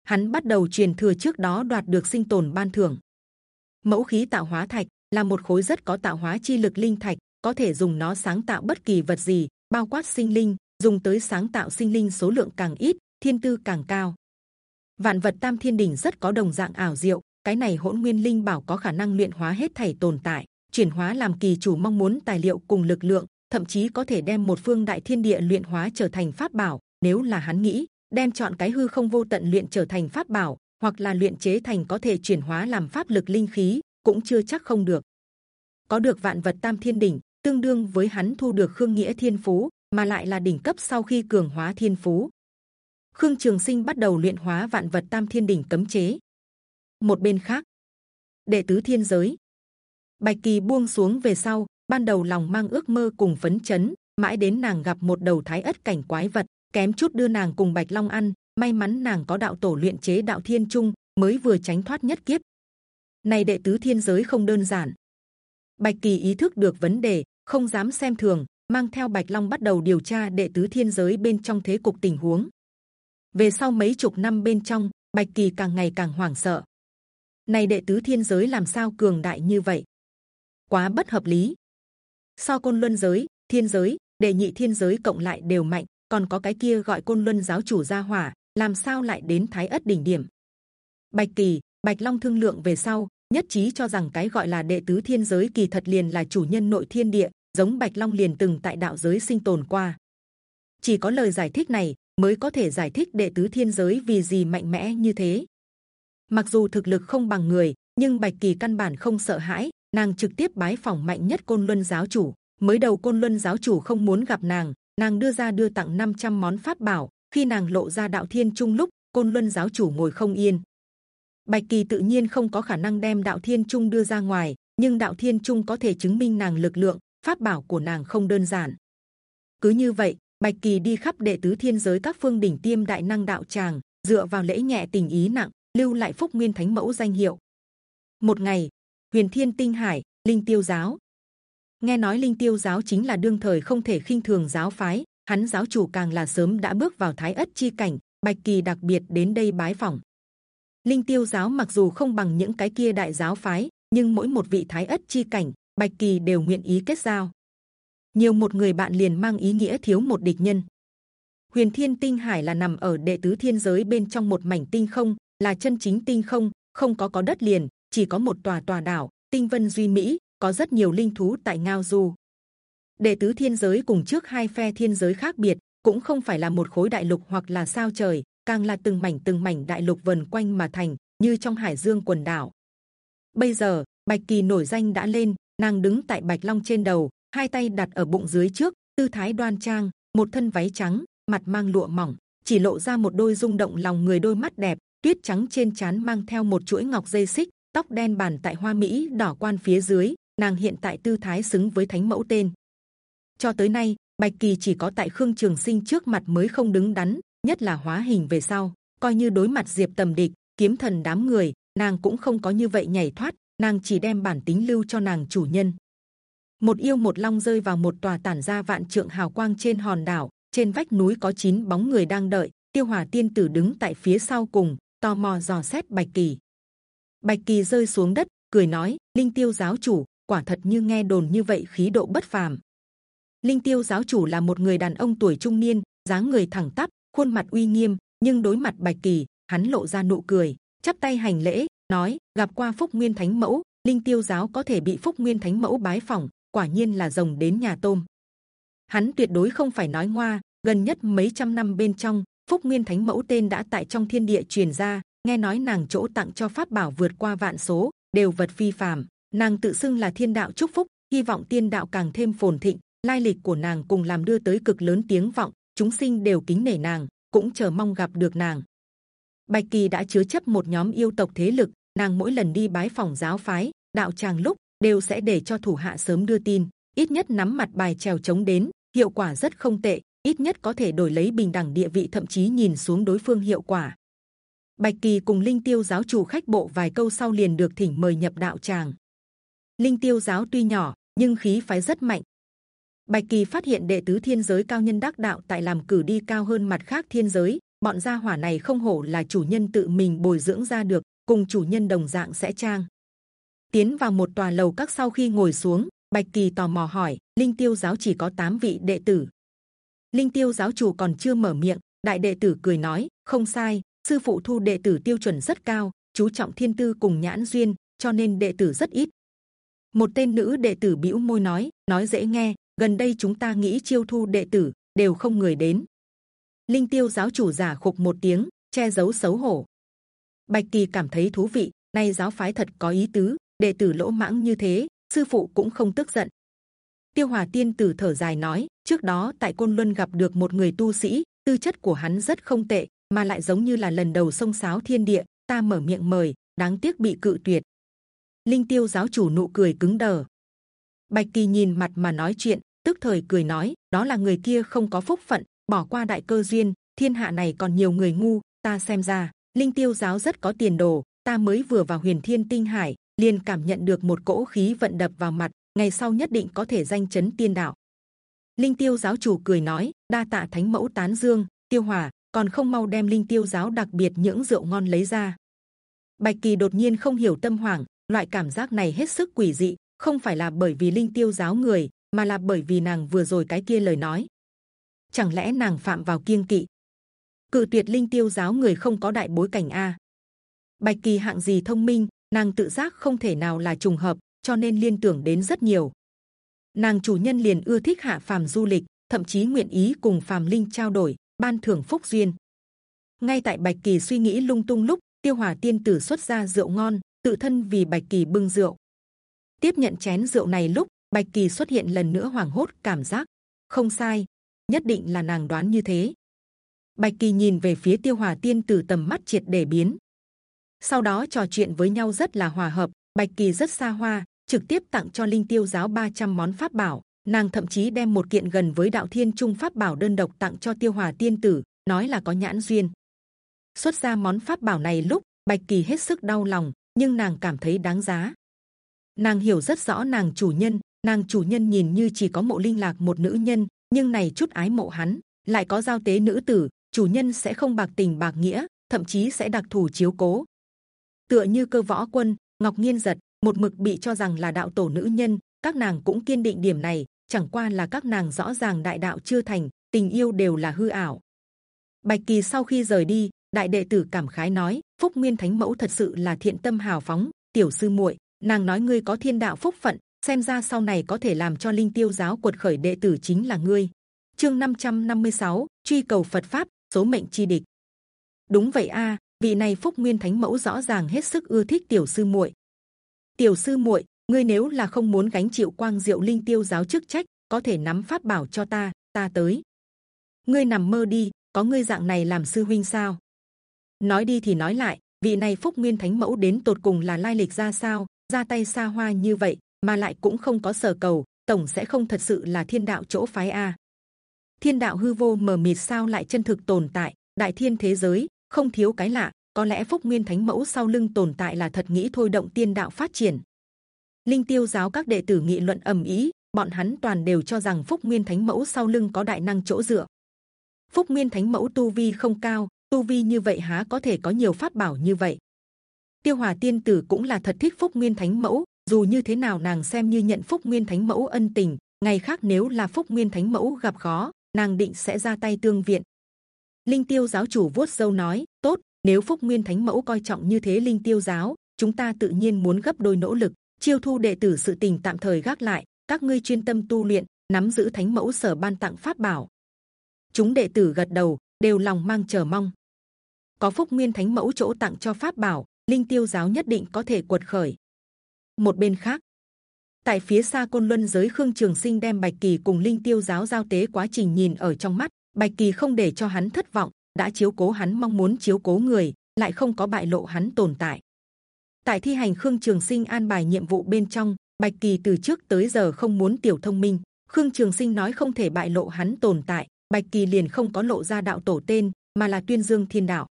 Hắn bắt đầu truyền thừa trước đó đoạt được sinh tồn ban thưởng. Mẫu khí tạo hóa thạch là một khối rất có tạo hóa chi lực linh thạch có thể dùng nó sáng tạo bất kỳ vật gì, bao quát sinh linh, dùng tới sáng tạo sinh linh số lượng càng ít, thiên tư càng cao. Vạn vật tam thiên đỉnh rất có đồng dạng ảo diệu, cái này hỗn nguyên linh bảo có khả năng luyện hóa hết thảy tồn tại, chuyển hóa làm kỳ chủ mong muốn tài liệu cùng lực lượng, thậm chí có thể đem một phương đại thiên địa luyện hóa trở thành pháp bảo, nếu là hắn nghĩ, đem chọn cái hư không vô tận luyện trở thành pháp bảo, hoặc là luyện chế thành có thể chuyển hóa làm pháp lực linh khí, cũng chưa chắc không được. Có được vạn vật tam thiên đỉnh tương đương với hắn thu được khương nghĩa thiên phú, mà lại là đỉnh cấp sau khi cường hóa thiên phú. Khương trường sinh bắt đầu luyện hóa vạn vật tam thiên đỉnh cấm chế. Một bên khác, đệ tứ thiên giới. Bạch kỳ buông xuống về sau, ban đầu lòng mang ước mơ cùng phấn chấn, mãi đến nàng gặp một đầu thái ất cảnh quái vật, kém chút đưa nàng cùng bạch long ăn, may mắn nàng có đạo tổ luyện chế đạo thiên trung, mới vừa tránh thoát nhất kiếp. Này đệ tứ thiên giới không đơn giản. Bạch kỳ ý thức được vấn đề không dám xem thường, mang theo bạch long bắt đầu điều tra đệ tứ thiên giới bên trong thế cục tình huống. Về sau mấy chục năm bên trong, bạch kỳ càng ngày càng hoảng sợ. Này đệ tứ thiên giới làm sao cường đại như vậy? Quá bất hợp lý. So côn luân giới, thiên giới, đệ nhị thiên giới cộng lại đều mạnh, còn có cái kia gọi côn luân giáo chủ gia hỏa, làm sao lại đến thái ất đỉnh điểm? Bạch kỳ, bạch long thương lượng về sau, nhất trí cho rằng cái gọi là đệ tứ thiên giới kỳ thật liền là chủ nhân nội thiên địa giống bạch long liền từng tại đạo giới sinh tồn qua. Chỉ có lời giải thích này mới có thể giải thích đệ tứ thiên giới vì gì mạnh mẽ như thế. Mặc dù thực lực không bằng người, nhưng bạch kỳ căn bản không sợ hãi, nàng trực tiếp bái phỏng mạnh nhất côn luân giáo chủ. Mới đầu côn luân giáo chủ không muốn gặp nàng nàng đưa ra đưa tặng 500 món pháp bảo. Khi nàng lộ ra đạo thiên trung lúc, côn luân giáo chủ ngồi không yên. Bạch kỳ tự nhiên không có khả năng đem đạo thiên trung đưa ra ngoài, nhưng đạo thiên trung có thể chứng minh nàng lực lượng pháp bảo của nàng không đơn giản. Cứ như vậy, bạch kỳ đi khắp đệ tứ thiên giới các phương đỉnh tiêm đại năng đạo tràng, dựa vào lễ nhẹ tình ý nặng, lưu lại phúc nguyên thánh mẫu danh hiệu. Một ngày, huyền thiên tinh hải, linh tiêu giáo. Nghe nói linh tiêu giáo chính là đương thời không thể khinh thường giáo phái, hắn giáo chủ càng là sớm đã bước vào thái ất chi cảnh, bạch kỳ đặc biệt đến đây bái phỏng. Linh tiêu giáo mặc dù không bằng những cái kia đại giáo phái, nhưng mỗi một vị thái ất chi cảnh bạch kỳ đều nguyện ý kết giao. Nhiều một người bạn liền mang ý nghĩa thiếu một địch nhân. Huyền thiên tinh hải là nằm ở đệ tứ thiên giới bên trong một mảnh tinh không, là chân chính tinh không không có có đất liền, chỉ có một tòa tòa đảo, tinh vân duy mỹ, có rất nhiều linh thú tại ngao du. Đệ tứ thiên giới cùng trước hai phe thiên giới khác biệt, cũng không phải là một khối đại lục hoặc là sao trời, càng là từng mảnh từng mảnh đại lục vần quanh mà thành, như trong hải dương quần đảo. Bây giờ, bạch kỳ nổi danh đã lên nàng đứng tại bạch long trên đầu, hai tay đặt ở bụng dưới trước, tư thái đoan trang, một thân váy trắng, mặt mang lụa mỏng, chỉ lộ ra một đôi rung động lòng người đôi mắt đẹp, tuyết trắng trên trán mang theo một chuỗi ngọc dây xích, tóc đen bàn tại hoa mỹ đỏ quan phía dưới, nàng hiện tại tư thái xứng với thánh mẫu tên. Cho tới nay, bạch kỳ chỉ có tại khương trường sinh trước mặt mới không đứng đắn, nhất là hóa hình về sau, coi như đối mặt diệp tầm địch, kiếm thần đám người, nàng cũng không có như vậy nhảy thoát nàng chỉ đem bản tính lưu cho nàng chủ nhân. Một yêu một long rơi vào một tòa tản ra vạn trượng hào quang trên hòn đảo, trên vách núi có chín bóng người đang đợi. Tiêu hòa tiên tử đứng tại phía sau cùng, tò mò dò xét bạch kỳ. Bạch kỳ rơi xuống đất, cười nói, linh tiêu giáo chủ, quả thật như nghe đồn như vậy khí độ bất phàm. Linh tiêu giáo chủ là một người đàn ông tuổi trung niên, dáng người thẳng tắp, khuôn mặt uy nghiêm, nhưng đối mặt bạch kỳ, hắn lộ ra nụ cười, chắp tay hành lễ nói, gặp qua phúc nguyên thánh mẫu, linh tiêu giáo có thể bị phúc nguyên thánh mẫu bái phỏng, quả nhiên là rồng đến nhà tôm. Hắn tuyệt đối không phải nói ngoa, gần nhất mấy trăm năm bên trong, phúc nguyên thánh mẫu tên đã tại trong thiên địa truyền ra, nghe nói nàng chỗ tặng cho pháp bảo vượt qua vạn số, đều vật phi phàm. Nàng tự xưng là thiên đạo chúc phúc, hy vọng tiên đạo càng thêm phồn thịnh, lai lịch của nàng cùng làm đưa tới cực lớn tiếng vọng, chúng sinh đều kính nể nàng, cũng chờ mong gặp được nàng bạch kỳ đã chứa chấp một nhóm yêu tộc thế lực, nàng mỗi lần đi bái phòng giáo phái, đạo tràng lúc đều sẽ để cho thủ hạ sớm đưa tin, ít nhất nắm mặt bài trèo chống đến, hiệu quả rất không tệ, ít nhất có thể đổi lấy bình đẳng địa vị thậm chí nhìn xuống đối phương hiệu quả. Bạch kỳ cùng linh tiêu giáo chủ khách bộ vài câu sau liền được thỉnh mời nhập đạo tràng. Linh tiêu giáo tuy nhỏ, nhưng khí phái rất mạnh. Bạch kỳ phát hiện đệ tứ thiên giới cao nhân đắc đạo tại làm cử đi cao hơn mặt khác thiên giới bọn gia hỏa này không hổ là chủ nhân tự mình bồi dưỡng ra được, cùng chủ nhân đồng dạng sẽ trang. Tiến vào một tòa lầu các sau khi ngồi xuống, bạch kỳ tò mò hỏi, linh tiêu giáo chỉ có 8 vị đệ tử? Linh tiêu giáo chủ còn chưa mở miệng, đại đệ tử cười nói, không sai, sư phụ thu đệ tử tiêu chuẩn rất cao, chú trọng thiên tư cùng nhãn duyên, cho nên đệ tử rất ít. Một tên nữ đệ tử bĩu môi nói nói dễ nghe, gần đây chúng ta nghĩ chiêu thu đệ tử đều không người đến linh tiêu giáo chủ giả khục một tiếng, che giấu xấu hổ. Bạch kỳ cảm thấy thú vị, nay giáo phái thật có ý tứ, đệ tử lỗ mãng như thế, sư phụ cũng không tức giận. Tiêu hòa tiên tử thở dài nói, trước đó tại côn luân gặp được một người tu sĩ, tư chất của hắn rất không tệ, mà lại giống như là lần đầu sông sáo thiên địa, ta mở miệng mời, đáng tiếc bị cự tuyệt. Linh tiêu giáo chủ nụ cười cứng đờ. Bạch kỳ nhìn mặt mà nói chuyện, tức thời cười nói, đó là người kia không có phúc phận bỏ qua đại cơ duyên, thiên hạ này còn nhiều người ngu, ta xem ra, linh tiêu giáo rất có tiền đồ, ta mới vừa vào huyền thiên tinh hải, liền cảm nhận được một cỗ khí vận đập vào mặt, ngày sau nhất định có thể danh chấn tiên đạo. Linh tiêu giáo chủ cười nói, đa tạ thánh mẫu tán dương, tiêu hòa, còn không mau đem linh tiêu giáo đặc biệt những rượu ngon lấy ra. Bạch kỳ đột nhiên không hiểu tâm hoàng loại cảm giác này hết sức quỷ dị, không phải là bởi vì linh tiêu giáo người, mà là bởi vì nàng vừa rồi cái kia lời nói chẳng lẽ nàng phạm vào kiêng kỵ? Cự tuyệt linh tiêu giáo người không có đại bối cảnh a. Bạch kỳ hạng gì thông minh, nàng tự giác không thể nào là trùng hợp, cho nên liên tưởng đến rất nhiều. Nàng chủ nhân liền ưa thích hạ phàm du lịch, thậm chí nguyện ý cùng phàm linh trao đổi, ban thưởng phúc duyên. Ngay tại bạch kỳ suy nghĩ lung tung lúc, tiêu hòa tiên tử xuất ra rượu ngon, tự thân vì bạch kỳ bưng rượu. Tiếp nhận chén rượu này lúc, bạch kỳ xuất hiện lần nữa hoảng hốt, cảm giác không sai nhất định là nàng đoán như thế. Bạch kỳ nhìn về phía tiêu hòa tiên tử tầm mắt triệt để biến. Sau đó trò chuyện với nhau rất là hòa hợp. Bạch kỳ rất xa hoa, trực tiếp tặng cho linh tiêu giáo 300 món pháp bảo. Nàng thậm chí đem một kiện gần với đạo thiên trung pháp bảo đơn độc tặng cho tiêu hòa tiên tử, nói là có nhãn duyên. Xuất ra món pháp bảo này lúc, bạch kỳ hết sức đau lòng, nhưng nàng cảm thấy đáng giá. Nàng hiểu rất rõ nàng chủ nhân, nàng chủ nhân nhìn như chỉ có mộ linh lạc một nữ nhân nhưng này chút ái mộ hắn, lại có giao tế nữ tử, chủ nhân sẽ không bạc tình bạc nghĩa, thậm chí sẽ đặc thù chiếu cố. Tựa như cơ võ quân, ngọc nghiên giật, một mực bị cho rằng là đạo tổ nữ nhân, các nàng cũng kiên định điểm này, chẳng qua là các nàng rõ ràng đại đạo chưa thành, tình yêu đều là hư ảo. Bạch kỳ sau khi rời đi, đại đệ tử cảm khái nói, phúc nguyên thánh mẫu thật sự là thiện tâm hào phóng, tiểu sư muội, nàng nói ngươi có thiên đạo phúc phận xem ra sau này có thể làm cho linh tiêu giáo cuột khởi đệ tử chính là ngươi. Chương 556, truy cầu Phật pháp số mệnh chi địch. Đúng vậy a vị này phúc nguyên thánh mẫu rõ ràng hết sức ưa thích tiểu sư muội. Tiểu sư muội ngươi nếu là không muốn gánh chịu quang diệu linh tiêu giáo chức trách có thể nắm pháp bảo cho ta ta tới. Ngươi nằm mơ đi có ngươi dạng này làm sư huynh sao? Nói đi thì nói lại vị này phúc nguyên thánh mẫu đến tột cùng là lai lịch ra sao ra tay xa hoa như vậy mà lại cũng không có sở cầu, tổng sẽ không thật sự là thiên đạo chỗ phái a. Thiên đạo hư vô mờ mịt sao lại chân thực tồn tại, đại thiên thế giới, không thiếu cái lạ, có lẽ phúc nguyên thánh mẫu sau lưng tồn tại là thật nghĩ thôi động tiên đạo phát triển. Linh tiêu giáo các đệ tử nghị luận ầm ý bọn hắn toàn đều cho rằng phúc nguyên thánh mẫu sau lưng có đại năng chỗ dựa. Phúc nguyên thánh mẫu tu vi không cao, tu vi như vậy há có thể có nhiều pháp bảo như vậy. Tiêu hòa tiên tử cũng là thật thích phúc nguyên thánh mẫu dù như thế nào nàng xem như nhận phúc nguyên thánh mẫu ân tình, ngày khác nếu là phúc nguyên thánh mẫu gặp khó, nàng định sẽ ra tay tương viện. Linh tiêu giáo chủ vuốt râu nói, tốt, nếu phúc nguyên thánh mẫu coi trọng như thế linh tiêu giáo, chúng ta tự nhiên muốn gấp đôi nỗ lực, chiêu thu đệ tử sự tình tạm thời gác lại, các ngươi chuyên tâm tu luyện, nắm giữ thánh mẫu sở ban tặng pháp bảo. Chúng đệ tử gật đầu, đều lòng mang chờ mong. Có phúc nguyên thánh mẫu chỗ tặng cho pháp bảo, linh tiêu giáo nhất định có thể quật khởi một bên khác. Tại phía xa côn luân giới khương trường sinh đem bạch kỳ cùng linh tiêu giáo giao tế quá trình nhìn ở trong mắt. Bạch kỳ không để cho hắn thất vọng, đã chiếu cố hắn mong muốn chiếu cố người, lại không có bại lộ hắn tồn tại. Tại thi hành khương trường sinh an bài nhiệm vụ bên trong, bạch kỳ từ trước tới giờ không muốn tiểu thông minh. Khương trường sinh nói không thể bại lộ hắn tồn tại. Bạch kỳ liền không có lộ ra đạo tổ tên, mà là tuyên dương thiên đạo.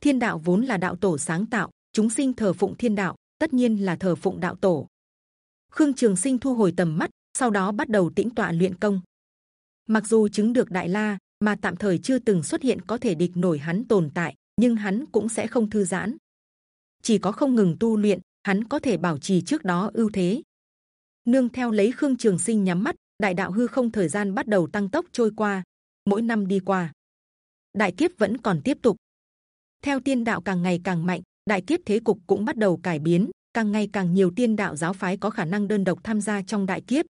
Thiên đạo vốn là đạo tổ sáng tạo, chúng sinh thờ phụng thiên đạo tất nhiên là thờ phụng đạo tổ. Khương trường sinh thu hồi tầm mắt, sau đó bắt đầu tĩnh tọa luyện công. Mặc dù chứng được đại la, mà tạm thời chưa từng xuất hiện có thể địch nổi hắn tồn tại, nhưng hắn cũng sẽ không thư giãn. Chỉ có không ngừng tu luyện, hắn có thể bảo trì trước đó ưu thế. Nương theo lấy khương trường sinh nhắm mắt, đại đạo hư không thời gian bắt đầu tăng tốc trôi qua, mỗi năm đi qua. Đại kiếp vẫn còn tiếp tục. Theo tiên đạo càng ngày càng mạnh đại kiếp thế cục cũng bắt đầu cải biến, càng ngày càng nhiều tiên đạo giáo phái có khả năng đơn độc tham gia trong đại kiếp.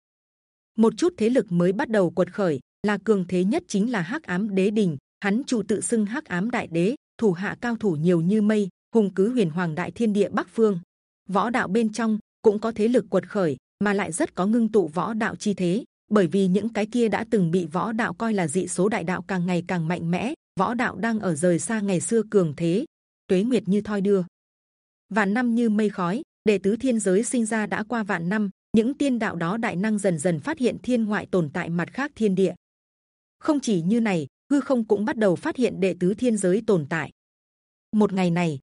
Một chút thế lực mới bắt đầu quật khởi, là cường thế nhất chính là hắc ám đế đình. Hắn chủ tự xưng hắc ám đại đế, thủ hạ cao thủ nhiều như mây, hùng cứ huyền hoàng đại thiên địa bắc phương. Võ đạo bên trong cũng có thế lực quật khởi, mà lại rất có ngưng tụ võ đạo chi thế, bởi vì những cái kia đã từng bị võ đạo coi là dị số đại đạo càng ngày càng mạnh mẽ, võ đạo đang ở rời xa ngày xưa cường thế tuế nguyệt như thoi đưa. Vạn năm như mây khói, đệ tứ thiên giới sinh ra đã qua vạn năm, những tiên đạo đó đại năng dần dần phát hiện thiên ngoại tồn tại mặt khác thiên địa. Không chỉ như này, hư không cũng bắt đầu phát hiện đệ tứ thiên giới tồn tại. Một ngày này,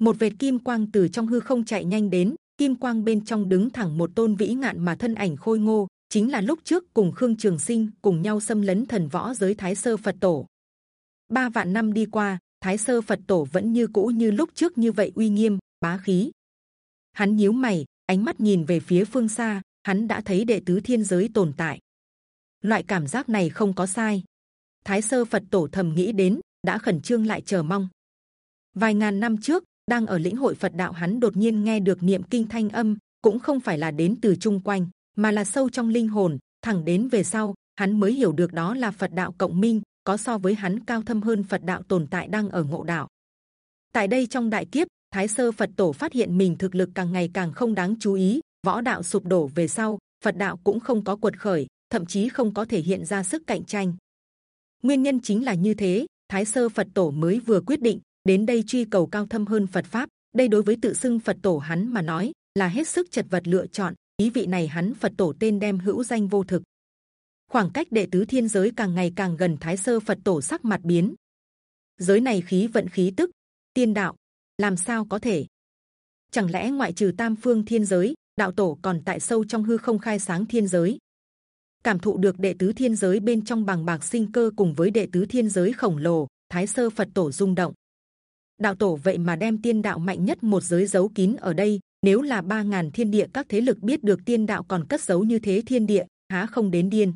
một vệt kim quang từ trong hư không chạy nhanh đến, kim quang bên trong đứng thẳng một tôn vĩ ngạn mà thân ảnh khôi ngô, chính là lúc trước cùng khương trường sinh cùng nhau xâm lấn thần võ giới thái sơ phật tổ. Ba vạn năm đi qua thái sơ phật tổ vẫn như cũ như lúc trước như vậy uy nghiêm, bá khí. Hắn nhíu mày, ánh mắt nhìn về phía phương xa, hắn đã thấy đệ tứ thiên giới tồn tại. Loại cảm giác này không có sai. Thái sơ phật tổ thầm nghĩ đến, đã khẩn trương lại chờ mong. Vài ngàn năm trước, đang ở lĩnh hội phật đạo hắn đột nhiên nghe được niệm kinh thanh âm, cũng không phải là đến từ chung quanh, mà là sâu trong linh hồn, thẳng đến về sau, hắn mới hiểu được đó là phật đạo cộng minh có so với hắn cao thâm hơn phật đạo tồn tại đang ở ngộ đạo. Tại đây trong đại kiếp, thái sơ phật tổ phát hiện mình thực lực càng ngày càng không đáng chú ý, võ đạo sụp đổ về sau, phật đạo cũng không có quật khởi, thậm chí không có thể hiện ra sức cạnh tranh. Nguyên nhân chính là như thế, thái sơ phật tổ mới vừa quyết định, đến đây truy cầu cao thâm hơn phật pháp. Đây đối với tự xưng phật tổ hắn mà nói, là hết sức chật vật lựa chọn. Ý vị này hắn phật tổ tên đem hữu danh vô thực khoảng cách đệ tứ thiên giới càng ngày càng gần thái sơ phật tổ sắc mặt biến. Giới này khí vận khí tức, tiên đạo, làm sao có thể? Chẳng lẽ ngoại trừ tam phương thiên giới, đạo tổ còn tại sâu trong hư không khai sáng thiên giới? Cảm thụ được đệ tứ thiên giới bên trong bằng bạc sinh cơ cùng với đệ tứ thiên giới khổng lồ, thái sơ phật tổ rung động. Đạo tổ vậy mà đem tiên đạo mạnh nhất một giới giấu kín ở đây, nếu là ba ngàn thiên địa các thế lực biết được tiên đạo còn cất giấu như thế thiên địa, há không đến điên?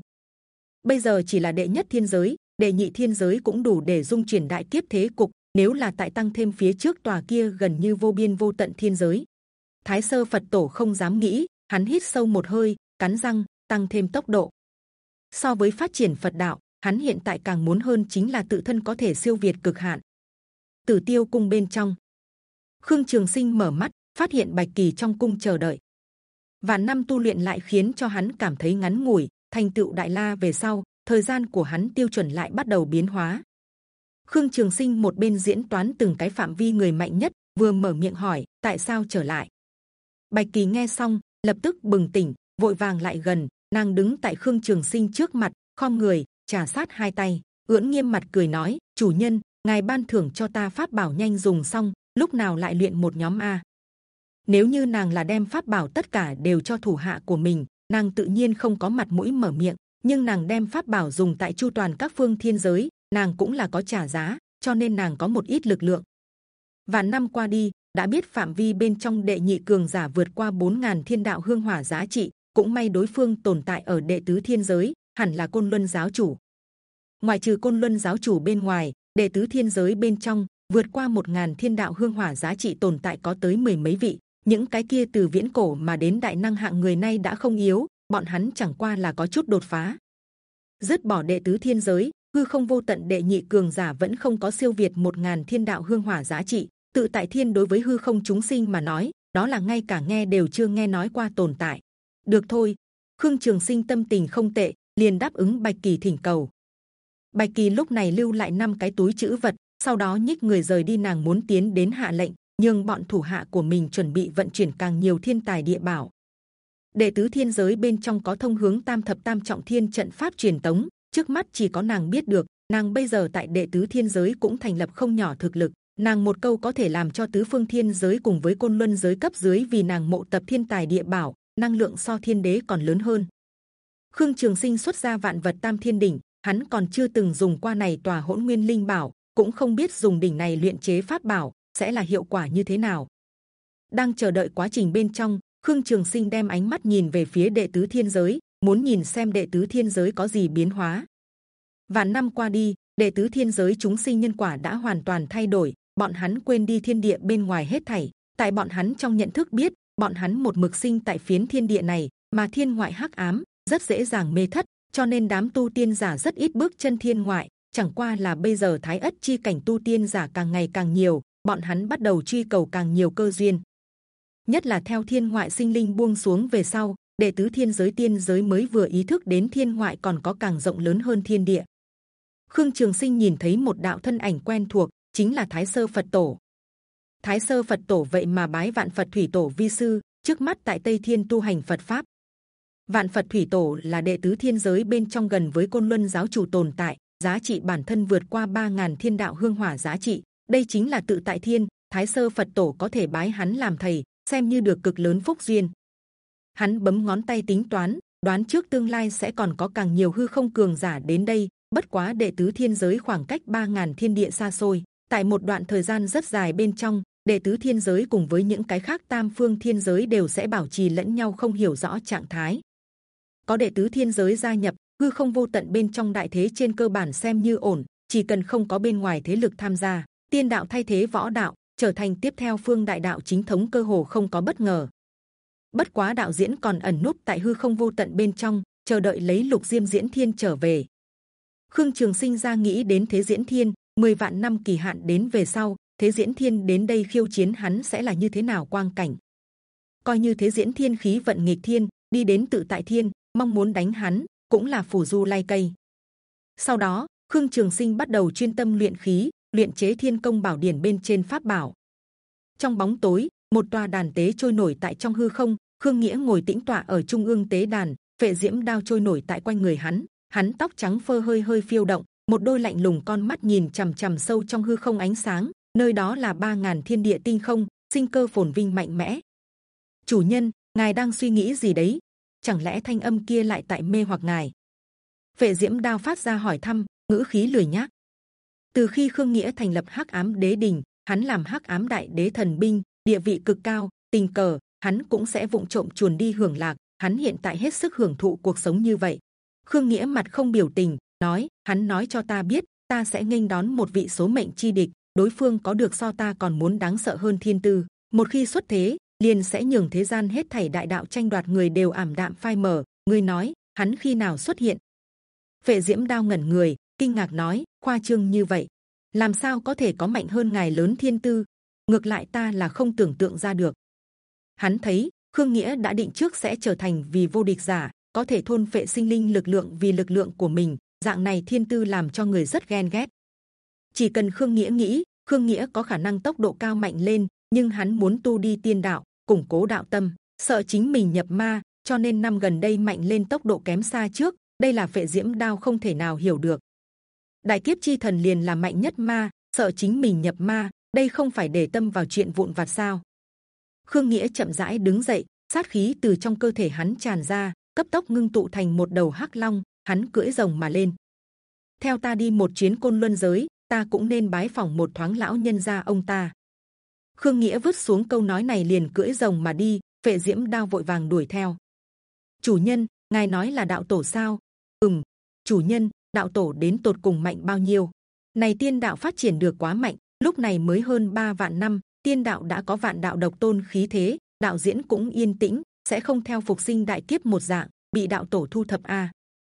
Bây giờ chỉ là đệ nhất thiên giới đệ nhị thiên giới cũng đủ để dung chuyển đại kiếp thế cục nếu là tại tăng thêm phía trước tòa kia gần như vô biên vô tận thiên giới. Thái sơ phật tổ không dám nghĩ hắn hít sâu một hơi cắn răng tăng thêm tốc độ. So với phát triển Phật đạo hắn hiện tại càng muốn hơn chính là tự thân có thể siêu việt cực hạn. Tử Tiêu cung bên trong, Khương Trường Sinh mở mắt, phát hiện Bạch Kỳ trong cung chờ đợi. Vạn năm tu luyện lại khiến cho hắn cảm thấy ngắn ngủi, thành tựu đại la về sau, thời gian của hắn tiêu chuẩn lại bắt đầu biến hóa. Khương Trường Sinh một bên diễn toán từng cái phạm vi người mạnh nhất, vừa mở miệng hỏi tại sao trở lại. Bạch Kỳ nghe xong, lập tức bừng tỉnh, vội vàng lại gần, nàng đứng tại Khương Trường Sinh trước mặt, khom người, trà sát hai tay, ưỡn nghiêm mặt cười nói: chủ nhân, ngài ban thưởng cho ta pháp bảo nhanh dùng xong, lúc nào lại luyện một nhóm a? Nếu như nàng là đem pháp bảo tất cả đều cho thủ hạ của mình, nàng tự nhiên không có mặt mũi mở miệng. Nhưng nàng đem pháp bảo dùng tại chu toàn các phương thiên giới, nàng cũng là có trả giá, cho nên nàng có một ít lực lượng. và năm qua đi, đã biết phạm vi bên trong đệ nhị cường giả vượt qua 4.000 thiên đạo hương hỏa giá trị, cũng may đối phương tồn tại ở đệ tứ thiên giới, hẳn là côn luân giáo chủ. Ngoài trừ côn luân giáo chủ bên ngoài, đệ tứ thiên giới bên trong vượt qua một ngàn thiên đạo hương hỏa giá trị tồn tại có tới mười mấy vị những cái kia từ viễn cổ mà đến đại năng hạng người nay đã không yếu bọn hắn chẳng qua là có chút đột phá. Dứt bỏ đệ tứ thiên giới hư không vô tận đệ nhị cường giả vẫn không có siêu việt một ngàn thiên đạo hương hỏa giá trị. Tự tại thiên đối với hư không chúng sinh mà nói đó là ngay cả nghe đều chưa nghe nói qua tồn tại. Được thôi khương trường sinh tâm tình không tệ liền đáp ứng bạch kỳ thỉnh cầu. Bạch Kỳ lúc này lưu lại năm cái túi chữ vật, sau đó nhích người rời đi. Nàng muốn tiến đến hạ lệnh, nhưng bọn thủ hạ của mình chuẩn bị vận chuyển càng nhiều thiên tài địa bảo. Đệ tứ thiên giới bên trong có thông hướng tam thập tam trọng thiên trận pháp truyền tống, trước mắt chỉ có nàng biết được. Nàng bây giờ tại đệ tứ thiên giới cũng thành lập không nhỏ thực lực. Nàng một câu có thể làm cho tứ phương thiên giới cùng với côn luân giới cấp dưới vì nàng mộ tập thiên tài địa bảo, năng lượng so thiên đế còn lớn hơn. Khương Trường Sinh xuất ra vạn vật tam thiên đỉnh, hắn còn chưa từng dùng qua này tòa hỗn nguyên linh bảo, cũng không biết dùng đỉnh này luyện chế pháp bảo sẽ là hiệu quả như thế nào. đang chờ đợi quá trình bên trong, khương trường sinh đem ánh mắt nhìn về phía đệ tứ thiên giới, muốn nhìn xem đệ tứ thiên giới có gì biến hóa. vạn năm qua đi, đệ tứ thiên giới chúng sinh nhân quả đã hoàn toàn thay đổi, bọn hắn quên đi thiên địa bên ngoài hết thảy. tại bọn hắn trong nhận thức biết, bọn hắn một mực sinh tại phiến thiên địa này, mà thiên ngoại hắc ám rất dễ dàng mê thất, cho nên đám tu tiên giả rất ít bước chân thiên ngoại chẳng qua là bây giờ thái ất chi cảnh tu tiên giả càng ngày càng nhiều bọn hắn bắt đầu truy cầu càng nhiều cơ duyên. Nhất là theo thiên ngoại sinh linh buông xuống về sau đệ tứ thiên giới tiên giới mới vừa ý thức đến thiên ngoại còn có càng rộng lớn hơn thiên địa. Khương trường sinh nhìn thấy một đạo thân ảnh quen thuộc chính là thái sơ phật tổ. Thái sơ phật tổ vậy mà bái vạn phật thủy tổ vi sư trước mắt tại tây thiên tu hành phật pháp. Vạn Phật Thủy Tổ là đệ tứ thiên giới bên trong gần với côn luân giáo chủ tồn tại, giá trị bản thân vượt qua 3.000 thiên đạo hương hỏa giá trị. Đây chính là tự tại thiên Thái sơ Phật Tổ có thể bái hắn làm thầy, xem như được cực lớn phúc duyên. Hắn bấm ngón tay tính toán, đoán trước tương lai sẽ còn có càng nhiều hư không cường giả đến đây. Bất quá đệ tứ thiên giới khoảng cách 3.000 thiên địa xa xôi, tại một đoạn thời gian rất dài bên trong, đệ tứ thiên giới cùng với những cái khác tam phương thiên giới đều sẽ bảo trì lẫn nhau không hiểu rõ trạng thái có đệ tứ thiên giới gia nhập hư không vô tận bên trong đại thế trên cơ bản xem như ổn chỉ cần không có bên ngoài thế lực tham gia tiên đạo thay thế võ đạo trở thành tiếp theo phương đại đạo chính thống cơ hồ không có bất ngờ. Bất quá đạo diễn còn ẩn nút tại hư không vô tận bên trong chờ đợi lấy lục diêm diễn thiên trở về. Khương trường sinh ra nghĩ đến thế diễn thiên 10 vạn năm kỳ hạn đến về sau thế diễn thiên đến đây khiêu chiến hắn sẽ là như thế nào quang cảnh? Coi như thế diễn thiên khí vận nghịch thiên đi đến tự tại thiên mong muốn đánh hắn cũng là phủ du lai cây. Sau đó, Khương Trường Sinh bắt đầu chuyên tâm luyện khí, luyện chế Thiên Công Bảo Điển bên trên pháp bảo. Trong bóng tối, một tòa đàn tế trôi nổi tại trong hư không. Khương Nghĩa ngồi tĩnh tọa ở trung ương tế đàn, vệ diễm đao trôi nổi tại quanh người hắn. Hắn tóc trắng phơ hơi hơi phiêu động, một đôi lạnh lùng con mắt nhìn trầm trầm sâu trong hư không ánh sáng. Nơi đó là ba ngàn thiên địa tinh không, sinh cơ phồn vinh mạnh mẽ. Chủ nhân, ngài đang suy nghĩ gì đấy? chẳng lẽ thanh âm kia lại tại mê hoặc ngài? Vệ diễm đao phát ra hỏi thăm, ngữ khí lười nhác. Từ khi Khương Nghĩa thành lập Hắc Ám Đế Đình, hắn làm Hắc Ám Đại Đế thần binh, địa vị cực cao. Tình cờ, hắn cũng sẽ vụng trộm chuồn đi hưởng lạc. Hắn hiện tại hết sức hưởng thụ cuộc sống như vậy. Khương Nghĩa mặt không biểu tình, nói: hắn nói cho ta biết, ta sẽ nghênh đón một vị số mệnh chi địch. Đối phương có được so ta còn muốn đáng sợ hơn thiên tư. Một khi xuất thế, liền sẽ nhường thế gian hết thảy đại đạo tranh đoạt người đều ảm đạm phai mờ. Ngươi nói hắn khi nào xuất hiện? Vệ Diễm đao ngẩn người, kinh ngạc nói, khoa trương như vậy, làm sao có thể có mạnh hơn ngài lớn thiên tư? Ngược lại ta là không tưởng tượng ra được. Hắn thấy Khương Nghĩa đã định trước sẽ trở thành vì vô địch giả, có thể thôn phệ sinh linh lực lượng vì lực lượng của mình. Dạng này thiên tư làm cho người rất ghen ghét. Chỉ cần Khương Nghĩa nghĩ, Khương Nghĩa có khả năng tốc độ cao mạnh lên, nhưng hắn muốn tu đi tiên đạo, củng cố đạo tâm, sợ chính mình nhập ma, cho nên năm gần đây mạnh lên tốc độ kém xa trước. Đây là phệ diễm đao không thể nào hiểu được. Đại kiếp chi thần liền là mạnh nhất ma, sợ chính mình nhập ma, đây không phải để tâm vào chuyện vụn vặt sao? Khương Nghĩa chậm rãi đứng dậy, sát khí từ trong cơ thể hắn tràn ra, cấp tốc ngưng tụ thành một đầu hắc long, hắn cưỡi rồng mà lên. Theo ta đi một chuyến côn luân giới, ta cũng nên bái phỏng một thoáng lão nhân gia ông ta. Khương Nghĩa vứt xuống câu nói này liền cưỡi rồng mà đi, vệ diễm đao vội vàng đuổi theo. Chủ nhân, ngài nói là đạo tổ sao? Ừm, chủ nhân, đạo tổ đến tột cùng mạnh bao nhiêu? Này tiên đạo phát triển được quá mạnh, lúc này mới hơn 3 vạn năm, tiên đạo đã có vạn đạo độc tôn khí thế, đạo diễn cũng yên tĩnh, sẽ không theo phục sinh đại kiếp một dạng bị đạo tổ thu thập a.